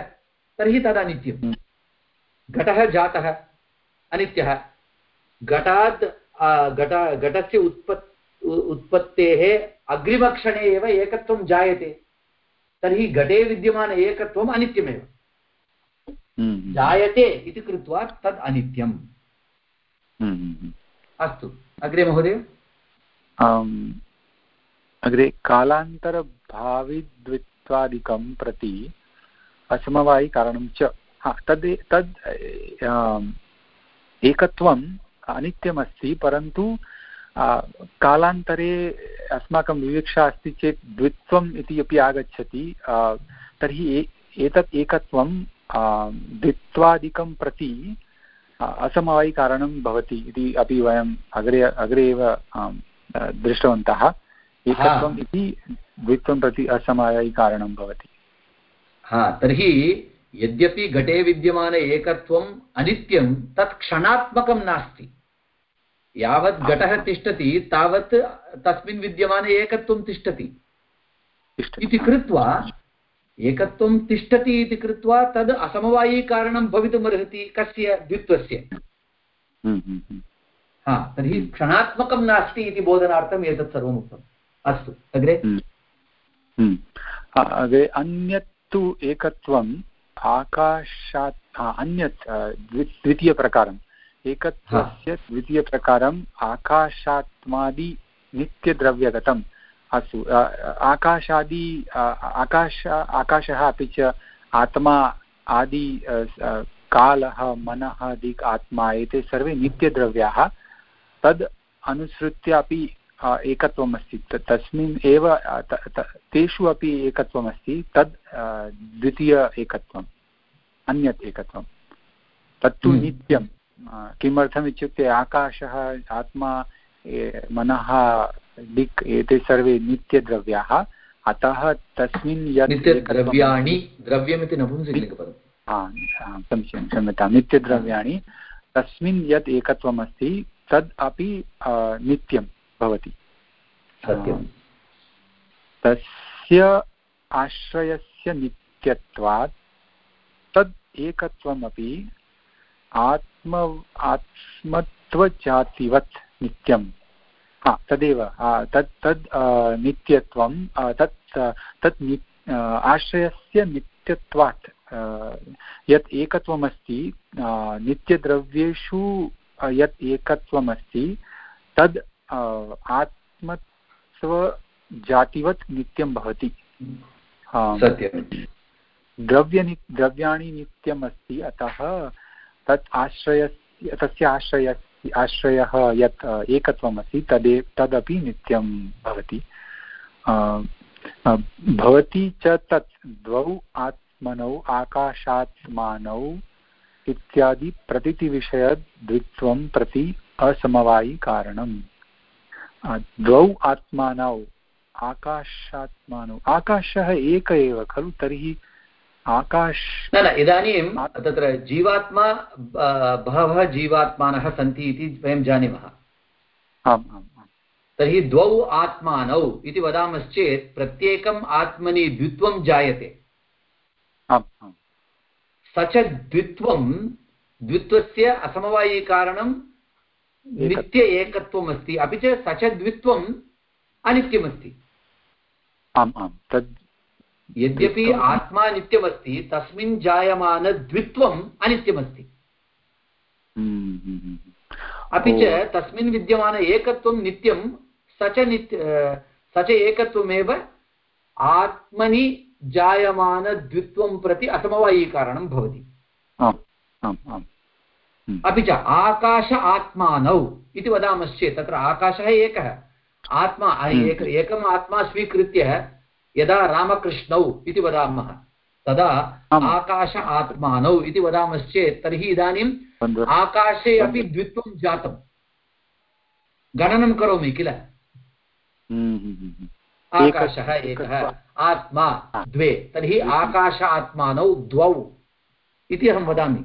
Speaker 1: तर्हि तदनित्यं हम्म। घटः जातः अनित्यः। घटात् घट घटस्य उत्पत् उत्पत्तेः अग्रिमक्षणे एव एकत्वं जायते। तर्हि घटे विद्यमान एकत्वम् अनित्यमेव। हम्म। जायते इति कृत्वा तद् अनित्यम्।
Speaker 2: हम्म, हम्म, हम्म।
Speaker 1: अस्तु। अग्रे महोदय?
Speaker 2: अग्रे कालान्तरभाविद्वित्वादिकं प्रति असमवायिकारणं च। हा तद् तद् एकत्वम् अनित्यमस्ति परन्तु कालान्तरे अस्माकं विवक्षा अस्ति चेत् द्वित्वम् इति अपि आगच्छति। तर्हि एतत् एकत्वं द्वित्वादिकं प्रति असमवायिकारणं भवति इति अपि वयम् अग्रे अग्रे एव दृष्टवन्तः। एकत्वम् इति द्वित्वं प्रति असमवायिकारणं भवति।
Speaker 1: हा तर्हि यद्यपि घटे विद्यमान एकत्वम् अनित्यं तत् क्षणात्मकं नास्ति। यावत् घटः तिष्ठति तावत् तस्मिन् विद्यमाने एकत्वं तिष्ठति। इति कृत्वा एकत्वं तिष्ठति इति कृत्वा तद् असमवायीकारणं भवितुमर्हति कस्य? द्वित्वस्य। हम्म, हम्म, हम्म। हा तर्हि क्षणात्मकं नास्ति इति बोधनार्थम् एतत् सर्वम् उक्तम् अस्तु अग्रे?
Speaker 2: अग्रे अन्यत् तु एकत्वम् आकाशात् अन्यत् द्वितीयप्रकारम्। एकत्वस्य द्वितीयप्रकारम् आकाशात्मादि नित्यद्रव्यगतं अस्तु। आकाशादि आकाश आकाशः अपि च आत्मा आदि कालः मनः दिक् आत्मा एते सर्वे नित्यद्रव्याः। तद् अनुसृत्य अपि एकत्वम् अस्ति तस्मिन् एव तेषु अपि एकत्वमस्ति। तद् द्वितीय एकत्वम् अन्यत् एकत्वं तत्तु हम्म। नित्यं किमर्थम् इत्युक्ते आकाशः आत्मा मनः दिक् एते सर्वे नित्यद्रव्याः। अतः तस्मिन्
Speaker 1: द्रव्यमिति
Speaker 2: समीचीनं क्षम्यतां। नित्यद्रव्याणि तस्मिन् यत् एकत्वम् अस्ति तद् अपि नित्यं भवति। तस्य आश्रयस्य नित्यत्वात् तद् एकत्वमपि आत्म आत्मत्वजातिवत् नित्यं। हा तदेव तत् तद् नित्यत्वं तत् तत् नि आश्रयस्य नित्यत्वात् यत् एकत्वमस्ति नित्यद्रव्येषु यत् एकत्वमस्ति तद् आत्मत्वजातिवत् नित्यं भवति। द्रव्यनि द्रव्याणि नित्यम् अस्ति अतः तत् आश्रयस्य तस्य आश्रयस्य आश्रयः यत् अ, एकत्वमस्ति तदे तदपि नित्यं भवति। भवति च तत् द्वौ आत्मनौ आकाशात्मानौ इत्यादि प्रतीतिविषयद्वित्वं प्रति असमवायिकारणम् अ, द्वौ आत्मानौ आकाशात्मानौ आकाशः एक एव खलु तर्हि आकाश
Speaker 1: न न इदानीं तत्र जीवात्मा बहवः जीवात्मानः सन्ति इति वयं जानीमः।
Speaker 2: आम् आम्
Speaker 1: तर्हि द्वौ आत्मानौ इति वदामश्चेत् प्रत्येकम् आत्मनि द्वित्वं जायते। स च द्वित्वं द्वित्वस्य असमवायिकारणं नित्य एकत्वमस्ति अपि च स च द्वित्वम् अनित्यमस्ति।
Speaker 2: आम् आम्। तद्
Speaker 1: यद्यपि आत्मा नित्यमस्ति तस्मिन् जायमानद्वित्वम् अनित्यमस्ति।
Speaker 2: हम्म, हम्म, हम्म।
Speaker 1: अपि च तस्मिन् विद्यमान एकत्वं नित्यं स च नित्य स च एकत्वमेव आत्मनि जायमानद्वित्वं प्रति असमवायीकारणं भवति। अपि च आकाश आत्मानौ इति वदामश्चेत् तत्र आकाशः एकः आत्मा। एक एकम् आत्मा स्वीकृत्य यदा रामकृष्णौ इति वदामः तदा आकाश आत्मानौ इति वदामश्चेत् तर्हि इदानीं
Speaker 2: द्वन्द्व-
Speaker 1: आकाशे अपि द्वित्वं जातं। गणनं करोमि किल?
Speaker 2: हम्म, हम्म, हम्म।
Speaker 1: आकाशः एकः आत्मा द्वे तर्हि आकाश आत्मानौ द्वौ इति अहं वदामि।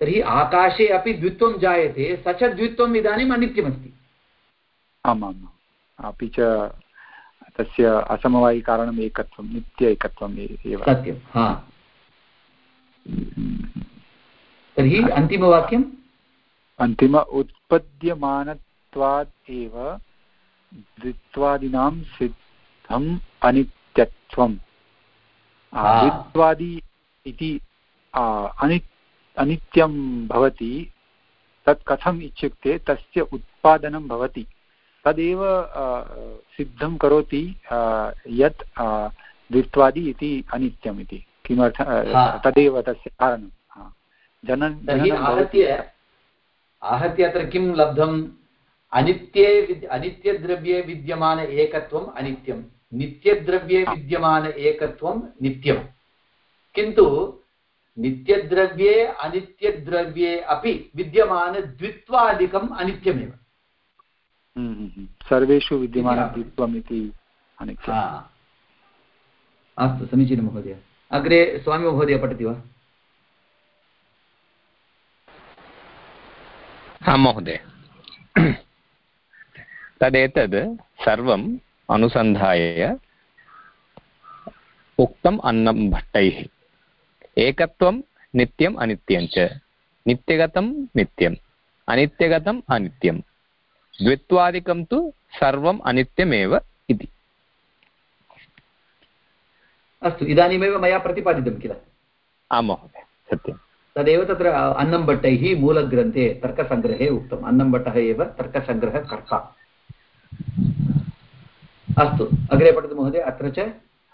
Speaker 1: तर्हि आकाशे अपि द्वित्वं जायते स च द्वित्वम् इदानीम् अनित्यमस्ति।
Speaker 2: आम् आम् आम् अपि च तस्य असमवायिकारणम् एकत्वं नित्य एकत्वम् एव।
Speaker 1: सत्यं हा।
Speaker 2: हम्म।
Speaker 1: तर्हि अन्तिमवाक्यम्
Speaker 2: अन्तिम उत्पद्यमानत्वात् एव द्वित्वादीनां सिद्धम् अनित्यत्वम्। द्वित्वादि इति अनि अनित्यं भवति तत् कथम् इत्युक्ते तस्य उत्पादनं भवति। तदेव सिद्धं करोति यत् द्वित्वादि इति अनित्यम् इति किमर्थं। तदेव तस्य कारणं। जनन
Speaker 1: आहत्य आहत्य अत्र किं लब्धम् अनित्ये अनित्यद्रव्ये विद्यमान एकत्वम् अनित्यं नित्यद्रव्ये विद्यमान एकत्वं नित्यं किन्तु नित्यद्रव्ये अनित्यद्रव्ये अपि विद्यमानद्वित्वादिकम् अनित्यमेव।
Speaker 2: सर्वेषु
Speaker 1: इति
Speaker 2: विद्यमानद्वित्वम् इति अनित्यम्
Speaker 1: हा। अस्तु समीचीनं महोदय। अग्रे स्वामी महोदय पठति वा?
Speaker 3: आं महोदय। तदेतद् सर्वम् अनुसन्धाय उक्तम् अन्नं भट्टैः। एकत्वं नित्यम् अनित्यं च। नित्यगतं नित्यम्। अनित्यगतम् अनित्यं द्वित्वादिकं तु सर्वम् अनित्यमेव इति।
Speaker 1: अस्तु इदानीमेव मया प्रतिपादितं किल?
Speaker 3: आं महोदय सत्यं
Speaker 1: तदेव तत्र अन्नम्भट्टैः मूलग्रन्थे तर्कसङ्ग्रहे उक्तम्। अन्नम्भट्टः एव तर्कसङ्ग्रहकर्ता। अस्तु अग्रे पठतु महोदय अत्र च।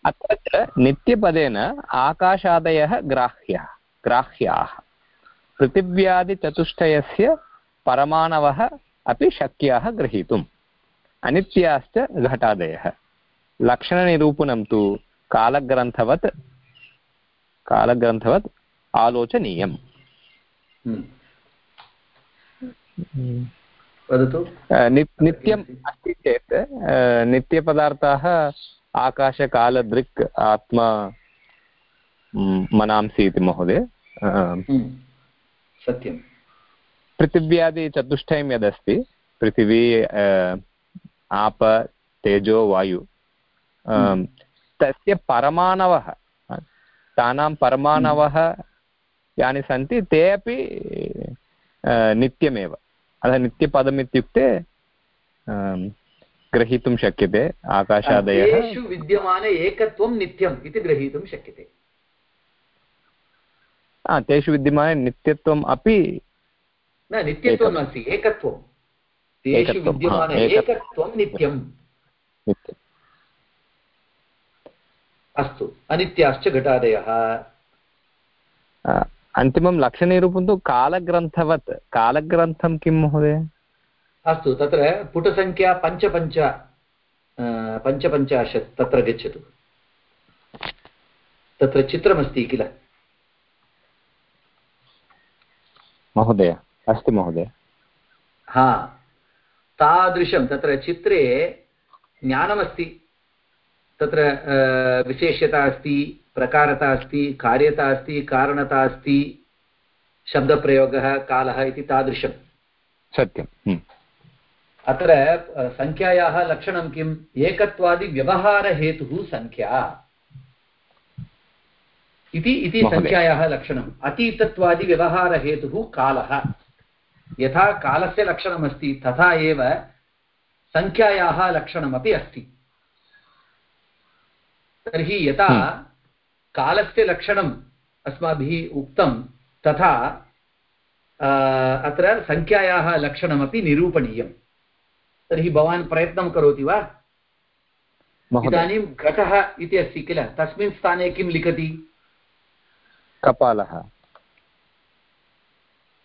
Speaker 3: अत्र च नित्यपदेन आकाशादयः ग्राह्याः ग्राह्याः। पृथिव्यादिचतुष्टयस्य परमाणवः अपि शक्याः ग्रहीतुम्। अनित्याश्च घटादयः। लक्षणनिरूपणं तु कालग्रन्थवत् कालग्रन्थवत् आलोचनीयम्।
Speaker 1: हम्म। वदतु।
Speaker 3: नित्यम् अस्ति चेत् नित्यपदार्थाः आकाशकालदृक् आत्मा मनांसि इति महोदय।
Speaker 1: हम्म, सत्यं
Speaker 3: पृथिव्यादिचतुष्टयं यदस्ति पृथिवी आप तेजो वायु
Speaker 1: हम्म।
Speaker 3: तस्य परमाणवः तानां परमाणवः यानि सन्ति ते अपि नित्यमेव। अतः नित्यपदम् इत्युक्ते ग्रहीतुं शक्यते आकाशादयः।
Speaker 1: विद्यमान एकत्वं नित्यम् इति ग्रहीतुं शक्यते।
Speaker 3: तेषु विद्यमाने नित्यत्वम् अपि
Speaker 1: न नित्यत्वं नास्ति एकत्वं। तेषु विद्यमान एकत्वं नित्यम्। अस्तु अनित्याश्च घटादयः।
Speaker 3: अन्तिमं लक्षणीरूपं तु कालग्रन्थवत्। कालग्रन्थं किं महोदय?
Speaker 1: अस्तु तत्र पुटसङ्ख्या पञ्चपञ्च पञ्चपञ्चाशत् तत्र गच्छतु। तत्र चित्रमस्ति किल?
Speaker 3: महोदय अस्ति महोदय।
Speaker 1: हा। तादृशं तत्र चित्रे ज्ञानमस्ति। तत्र विशेष्यता अस्ति प्रकारता अस्ति कार्यता अस्ति कारणता अस्ति शब्दप्रयोगः कालः इति तादृशं।
Speaker 3: सत्यं। हम्म।
Speaker 1: अत्र सङ्ख्यायाः लक्षणं किम्? एकत्वादिव्यवहारहेतुः सङ्ख्या इति इति सङ्ख्यायाः लक्षणम्। अतीतत्वादिव्यवहारहेतुः कालः। यथा कालस्य लक्षणमस्ति तथा एव सङ्ख्यायाः लक्षणमपि अस्ति। तर्हि यथा हम्म। कालस्य लक्षणम् अस्माभिः उक्तं तथा अत्र सङ्ख्यायाः लक्षणमपि निरूपणीयम्। तर्हि भवान् प्रयत्नं करोति वा? इदानीं घटः इति अस्ति किल? तस्मिन् स्थाने किं लिखति?
Speaker 3: कपालः।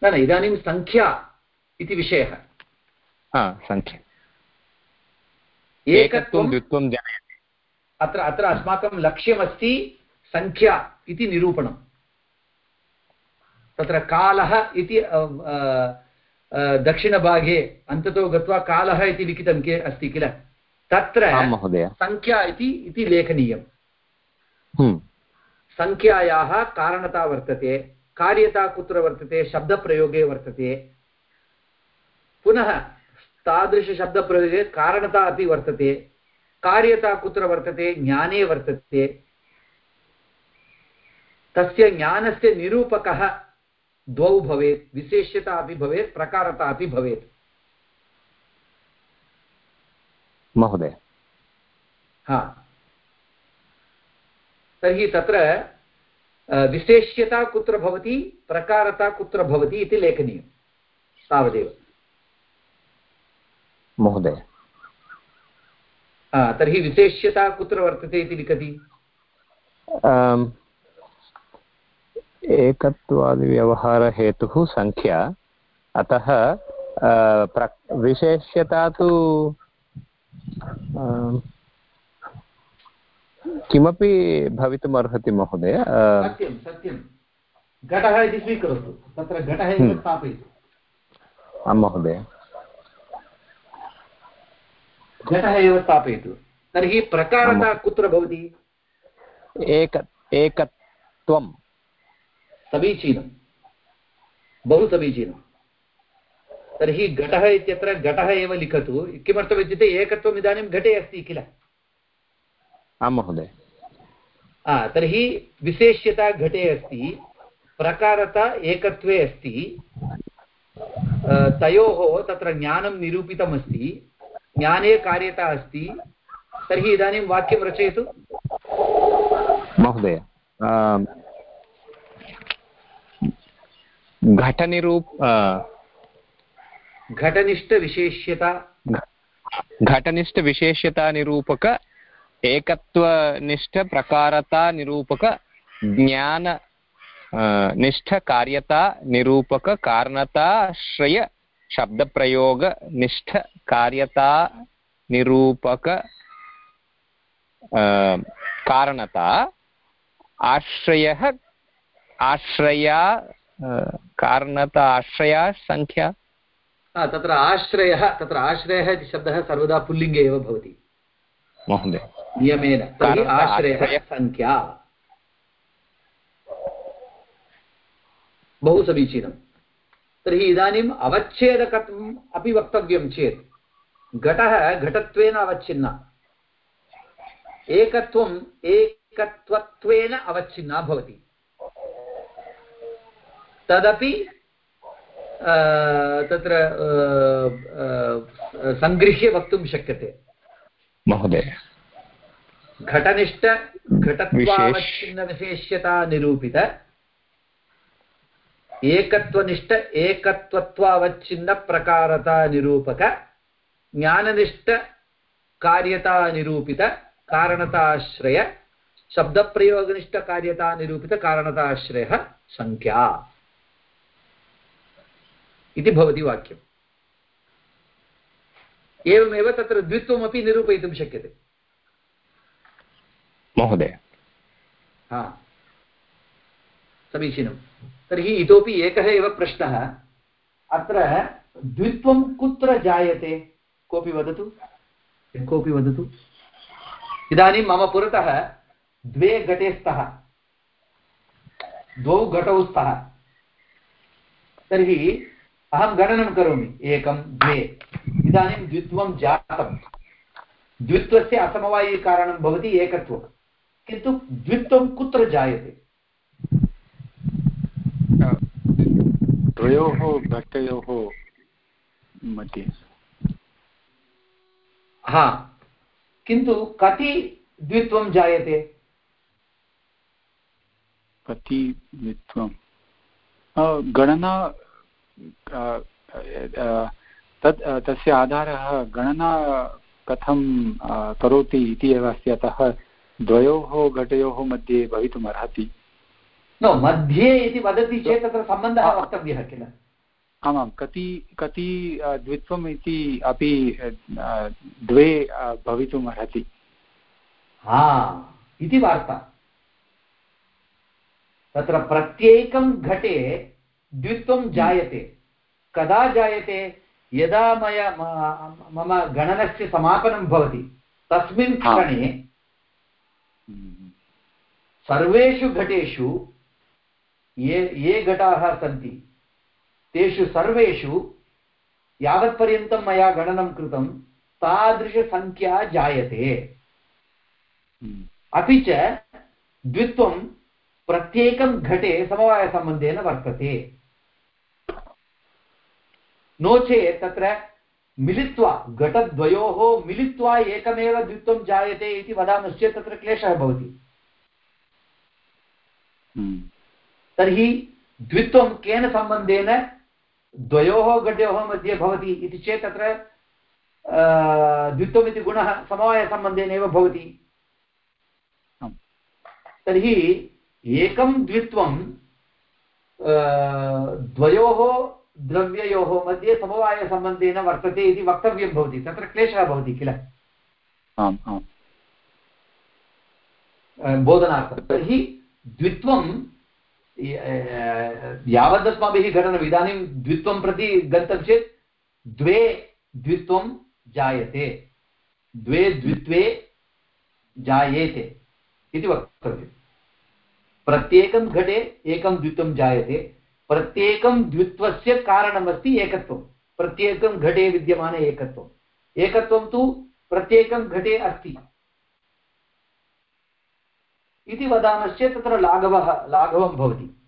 Speaker 1: न न इदानीं सङ्ख्या इति विषयः।
Speaker 3: सङ्ख्या
Speaker 1: एकत्वं द्वित्वं जनयति। अत्र अत्र अस्माकं लक्ष्यमस्ति सङ्ख्या इति निरूपणं तत्र कालः इति दक्षिणभागे अन्ततो गत्वा कालः इति लिखितं के अस्ति किल? तत्र सङ्ख्या इति लेखनीयम्।
Speaker 3: हम्म।
Speaker 1: सङ्ख्यायाः कारणता वर्तते। कार्यता कुत्र वर्तते शब्दप्रयोगे वर्तते। पुनः तादृशशब्दप्रयोगे कारणता अपि वर्तते। कार्यता कुत्र वर्तते ज्ञाने वर्तते। तस्य ज्ञानस्य निरूपकः द्वौ भवेत् विशेष्यता अपि भवेत् प्रकारता अपि भवेत्।
Speaker 3: महोदय।
Speaker 1: हा। तर्हि तत्र विशेष्यता कुत्र भवति प्रकारता कुत्र भवति इति लेखनीयं। तावदेव।
Speaker 3: महोदय।
Speaker 1: तर्हि विशेष्यता कुत्र वर्तते इति लिखति?
Speaker 3: एकत्वादिव्यवहारहेतुः सङ्ख्या अतः प्र विशेष्यता तु किमपि भवितुमर्हति महोदय
Speaker 1: सत्यं सत्यं। घटः इति स्वीकरोतु। तत्र घटः एव हम्म। स्थापयतु।
Speaker 3: आं महोदय।
Speaker 1: घटः एव स्थापयतु। तर्हि प्रकारता कुत्र भवति?
Speaker 3: एक एकत्वं
Speaker 1: समीचीनं। बहु समीचीनं। तर्हि घटः इत्यत्र घटः एव लिखतु। किमर्थम् इत्युक्ते एकत्वम् इदानीं घटे अस्ति किल?
Speaker 3: आं महोदय।
Speaker 1: तर्हि विशेष्यता घटे अस्ति प्रकारता एकत्वे अस्ति तयोः तत्र ज्ञानं निरूपितमस्ति ज्ञाने कार्यता अस्ति। तर्हि इदानीं वाक्यं रचयतु।
Speaker 3: महोदय घटनिरूप
Speaker 1: घटनिष्ठविशेष्यता।
Speaker 3: घटनिष्ठविशेष्यतानिरूपक एकत्वनिष्ठप्रकारतानिरूपक ज्ञान निष्ठकार्यता निरूपक कारणताश्रय शब्दप्रयोग कार्यता निरूपक कारणता आश्रयः आश्रया कारणता आश्रया सङ्ख्या
Speaker 1: हा, तत्र आश्रयः तत्र आश्रयः इति शब्दः सर्वदा पुल्लिङ्गे एव भवति
Speaker 3: महोदय
Speaker 1: नियमेन तर्हि आश्रयः सङ्ख्या। बहु समीचीनं। तर्हि इदानीम् अवच्छेदकत्वम् अपि वक्तव्यं चेत् घटः घटत्वेन अवच्छिन्ना। एकत्वम् एकत्वत्वेन अवच्छिन्ना भवति। तदपि तत्र सङ्गृह्य वक्तुं शक्यते।
Speaker 3: महोदय।
Speaker 1: घटनिष्ठ घटत्वावच्छिन्नविशेष्यता निरूपित। एकत्वनिष्ठ एकत्वत्वावच्छिन्नप्रकारता निरूपक। ज्ञाननिष्ठ कार्यता निरूपित कारणताश्रय। शब्दप्रयोगनिष्ठ कार्यता निरूपित कारणताश्रयः सङ्ख्या इति भवति वाक्यम्। एवमेव तत्र द्वित्वमपि निरूपयितुं शक्यते।
Speaker 3: महोदय।
Speaker 1: हा। समीचीनं। तर्हि इतोपि एकः एव प्रश्नः। अत्र द्वित्वं कुत्र जायते? कोऽपि वदतु? कोऽपि वदतु? इदानीं मम पुरतः द्वे घटे स्तः। द्वौ घटौ स्तः। तर्हि अहं गणनं करोमि। एकं, द्वे। इदानीं द्वित्वं जातं। द्वित्वस्य असमवायिकारणं भवति एकत्वं किन्तु द्वित्वं कुत्र जायते।
Speaker 2: द्वयोः घटयोः मध्ये।
Speaker 1: हा किन्तु कति द्वित्वं जायते?
Speaker 2: कति द्वित्वं? गणना तत् तस्य आधारः गणना कथं करोति इति एव अस्ति। अतः द्वयोः घटयोः मध्ये भवितुमर्हति।
Speaker 1: नो मध्ये इति वदति चेत् तत्र सम्बन्धः वक्तव्यः किल?
Speaker 2: आमां कति कति द्वित्वम् इति अपि द्वे अ, भवितुमर्हति।
Speaker 1: हा इति वार्ता। तत्र प्रत्येकं घटे द्वित्वं जायते। कदा जायते? यदा मया मम गणनस्य समापनं भवति तस्मिन् क्षणे सर्वेषु घटेषु, ये ये घटाः सन्ति, तेषु सर्वेषु, यावत्पर्यन्तं मया गणनं कृतं, तादृशसङ्ख्या जायते। अपि च द्वित्वं प्रत्येकं घटे समवायसम्बन्धेन वर्तते। नो चेत् तत्र मिलित्वा घटद्वयोः मिलित्वा एकमेव द्वित्वं जायते इति वदामश्चेत् तत्र क्लेशः भवति। तर्हि द्वित्वं केन सम्बन्धेन द्वयोः घटयोः मध्ये भवति इति चेत् तत्र द्वित्वमिति गुणः समवायसम्बन्धेनैव भवति। तर्हि एकं द्वित्वं द्वयोः द्रव्ययोः मध्ये समवायसम्बन्धेन वर्तते इति वक्तव्यं भवति तत्र क्लेशः भवति किल?
Speaker 2: आम् आम्।
Speaker 1: बोधनार्थं। तर्हि द्वित्वं यावदस्माभिः घटनम् इदानीं द्वित्वं प्रति गतं चेत् द्वे द्वित्वं जायते। द्वे द्वित्वे जायेते इति वक्तव्यम् प्रत्येकं घटे एकं द्वित्वं जायते। प्रत्येकं द्वित्वस्य कारणमस्ति एकत्वं। प्रत्येकं घटे विद्यमान एकत्वम् एकत्वं तु प्रत्येकं घटे अस्ति। इति वदामश्चेत् तत्र लाघवः, लाघवं भवति।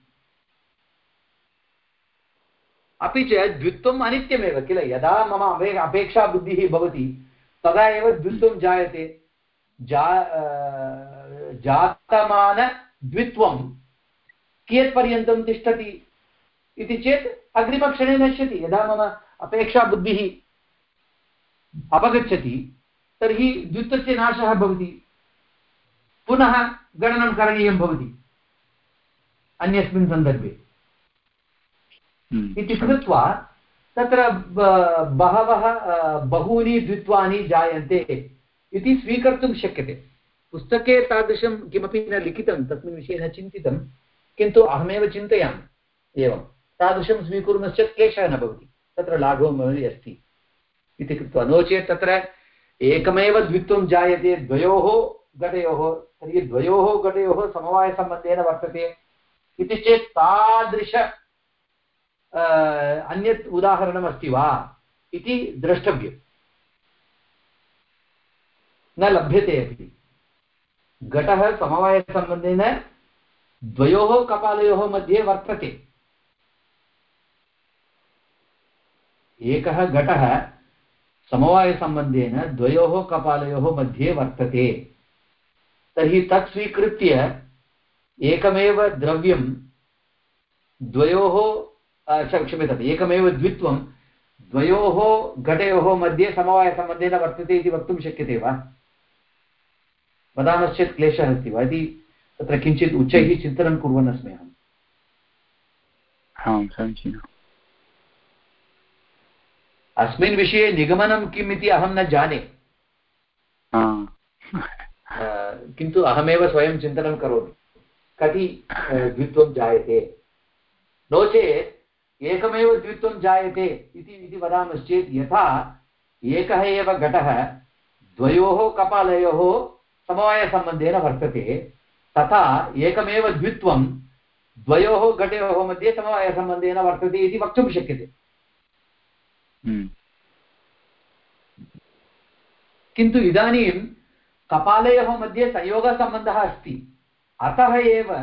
Speaker 1: अपि च द्वित्वम् अनित्यमेव किल? यदा मम अपे अपेक्षाबुद्धिः भवति, तदा एव द्वित्वं जायते। जा जातमानद्वित्वं कियत्पर्यन्तं तिष्ठति? इति चेत् अग्रिमक्षणे नश्यति। यदा मम अपेक्षाबुद्धिः अपगच्छति तर्हि द्वित्वस्य नाशः भवति। पुनः गणनं करणीयं भवति। अन्यस्मिन् सन्दर्भे। इति कृत्वा तत्र बहवः बहूनि द्वित्वानि जायन्ते इति स्वीकर्तुं शक्यते। पुस्तके तादृशं किमपि न लिखितं तस्मिन् विषये न चिन्तितं किन्तु अहमेव चिन्तयामि। एवं तादृशं स्वीकुर्मश्चेत् क्लेशः न भवति। तत्र लाघवमपि अस्ति। इति कृत्वा नो चेत् तत्र एकमेव द्वित्वं जायते द्वयोः घटयोः तर्हि द्वयोः घटयोः समवायसम्बन्धेन वर्तते। इति चेत् तादृश अन्यत् उदाहरणमस्ति वा इति द्रष्टव्यम् न लभ्यते अपि। घटः समवायसम्बन्धेन द्वयोः कपालयोः मध्ये वर्तते। एकः घटः समवायसम्बन्धेन द्वयोः कपालयोः मध्ये वर्तते। तर्हि तत् स्वीकृत्य एकमेव द्रव्यं द्वयोः क्षम्यताम् एकमेव द्वित्वं द्वयोः घटयोः मध्ये समवायसम्बन्धेन वर्तते इति वक्तुं शक्यते वा? वदामश्चेत् क्लेशः अस्ति वा? इति तत्र किञ्चित् उच्चैः चिन्तनं कुर्वन् अस्मि अहम्।
Speaker 2: आं समीचीनम्।
Speaker 1: अस्मिन् विषये निगमनं किम् इति अहं न जाने। किन्तु अहमेव स्वयं चिन्तनं करोमि। कति द्वित्वं जायते। नो चेत् एकमेव द्वित्वं जायते इति इति वदामश्चेत् यथा एकः एव घटः द्वयोः कपालयोः समवायसम्बन्धेन वर्तते तथा एकमेव द्वित्वं द्वयोः घटयोः मध्ये समवायसम्बन्धेन वर्तते इति वक्तुं शक्यते। किन्तु इदानीं कपालयोः मध्ये संयोगसम्बन्धः अस्ति। अतः एव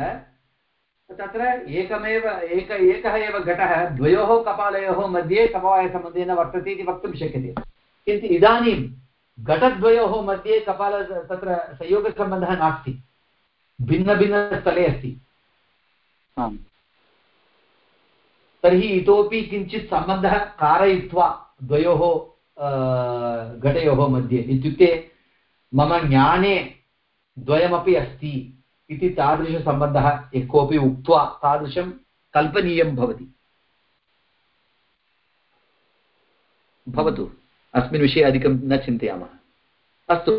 Speaker 1: तत्र एकमेव एक एकः एव घटः द्वयोः कपालयोः मध्ये समवायसम्बन्धेन वर्तते इति वक्तुं शक्यते। किन्तु इदानीं घटद्वयोः मध्ये कपाल तत्र संयोगसम्बन्धः नास्ति। भिन्नभिन्नस्थले अस्ति। तर्हि इतोपि किञ्चित् सम्बन्धः कारयित्वा द्वयोः घटयोः मध्ये इत्युक्ते मम ज्ञाने द्वयमपि अस्ति इति तादृशसम्बन्धः यः कोऽपि उक्त्वा तादृशं कल्पनीयं भवति। भवतु, अस्मिन् विषये अधिकं न चिन्तयामः। अस्तु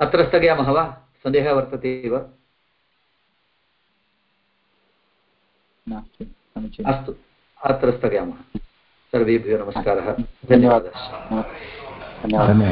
Speaker 1: अत्र स्थगयामः वा? सन्देहः वर्तते एव अस्तु अत्र स्थगयामः। सर्वेभ्यो नमस्कारः। धन्यवादः।
Speaker 2: धन्यवादः।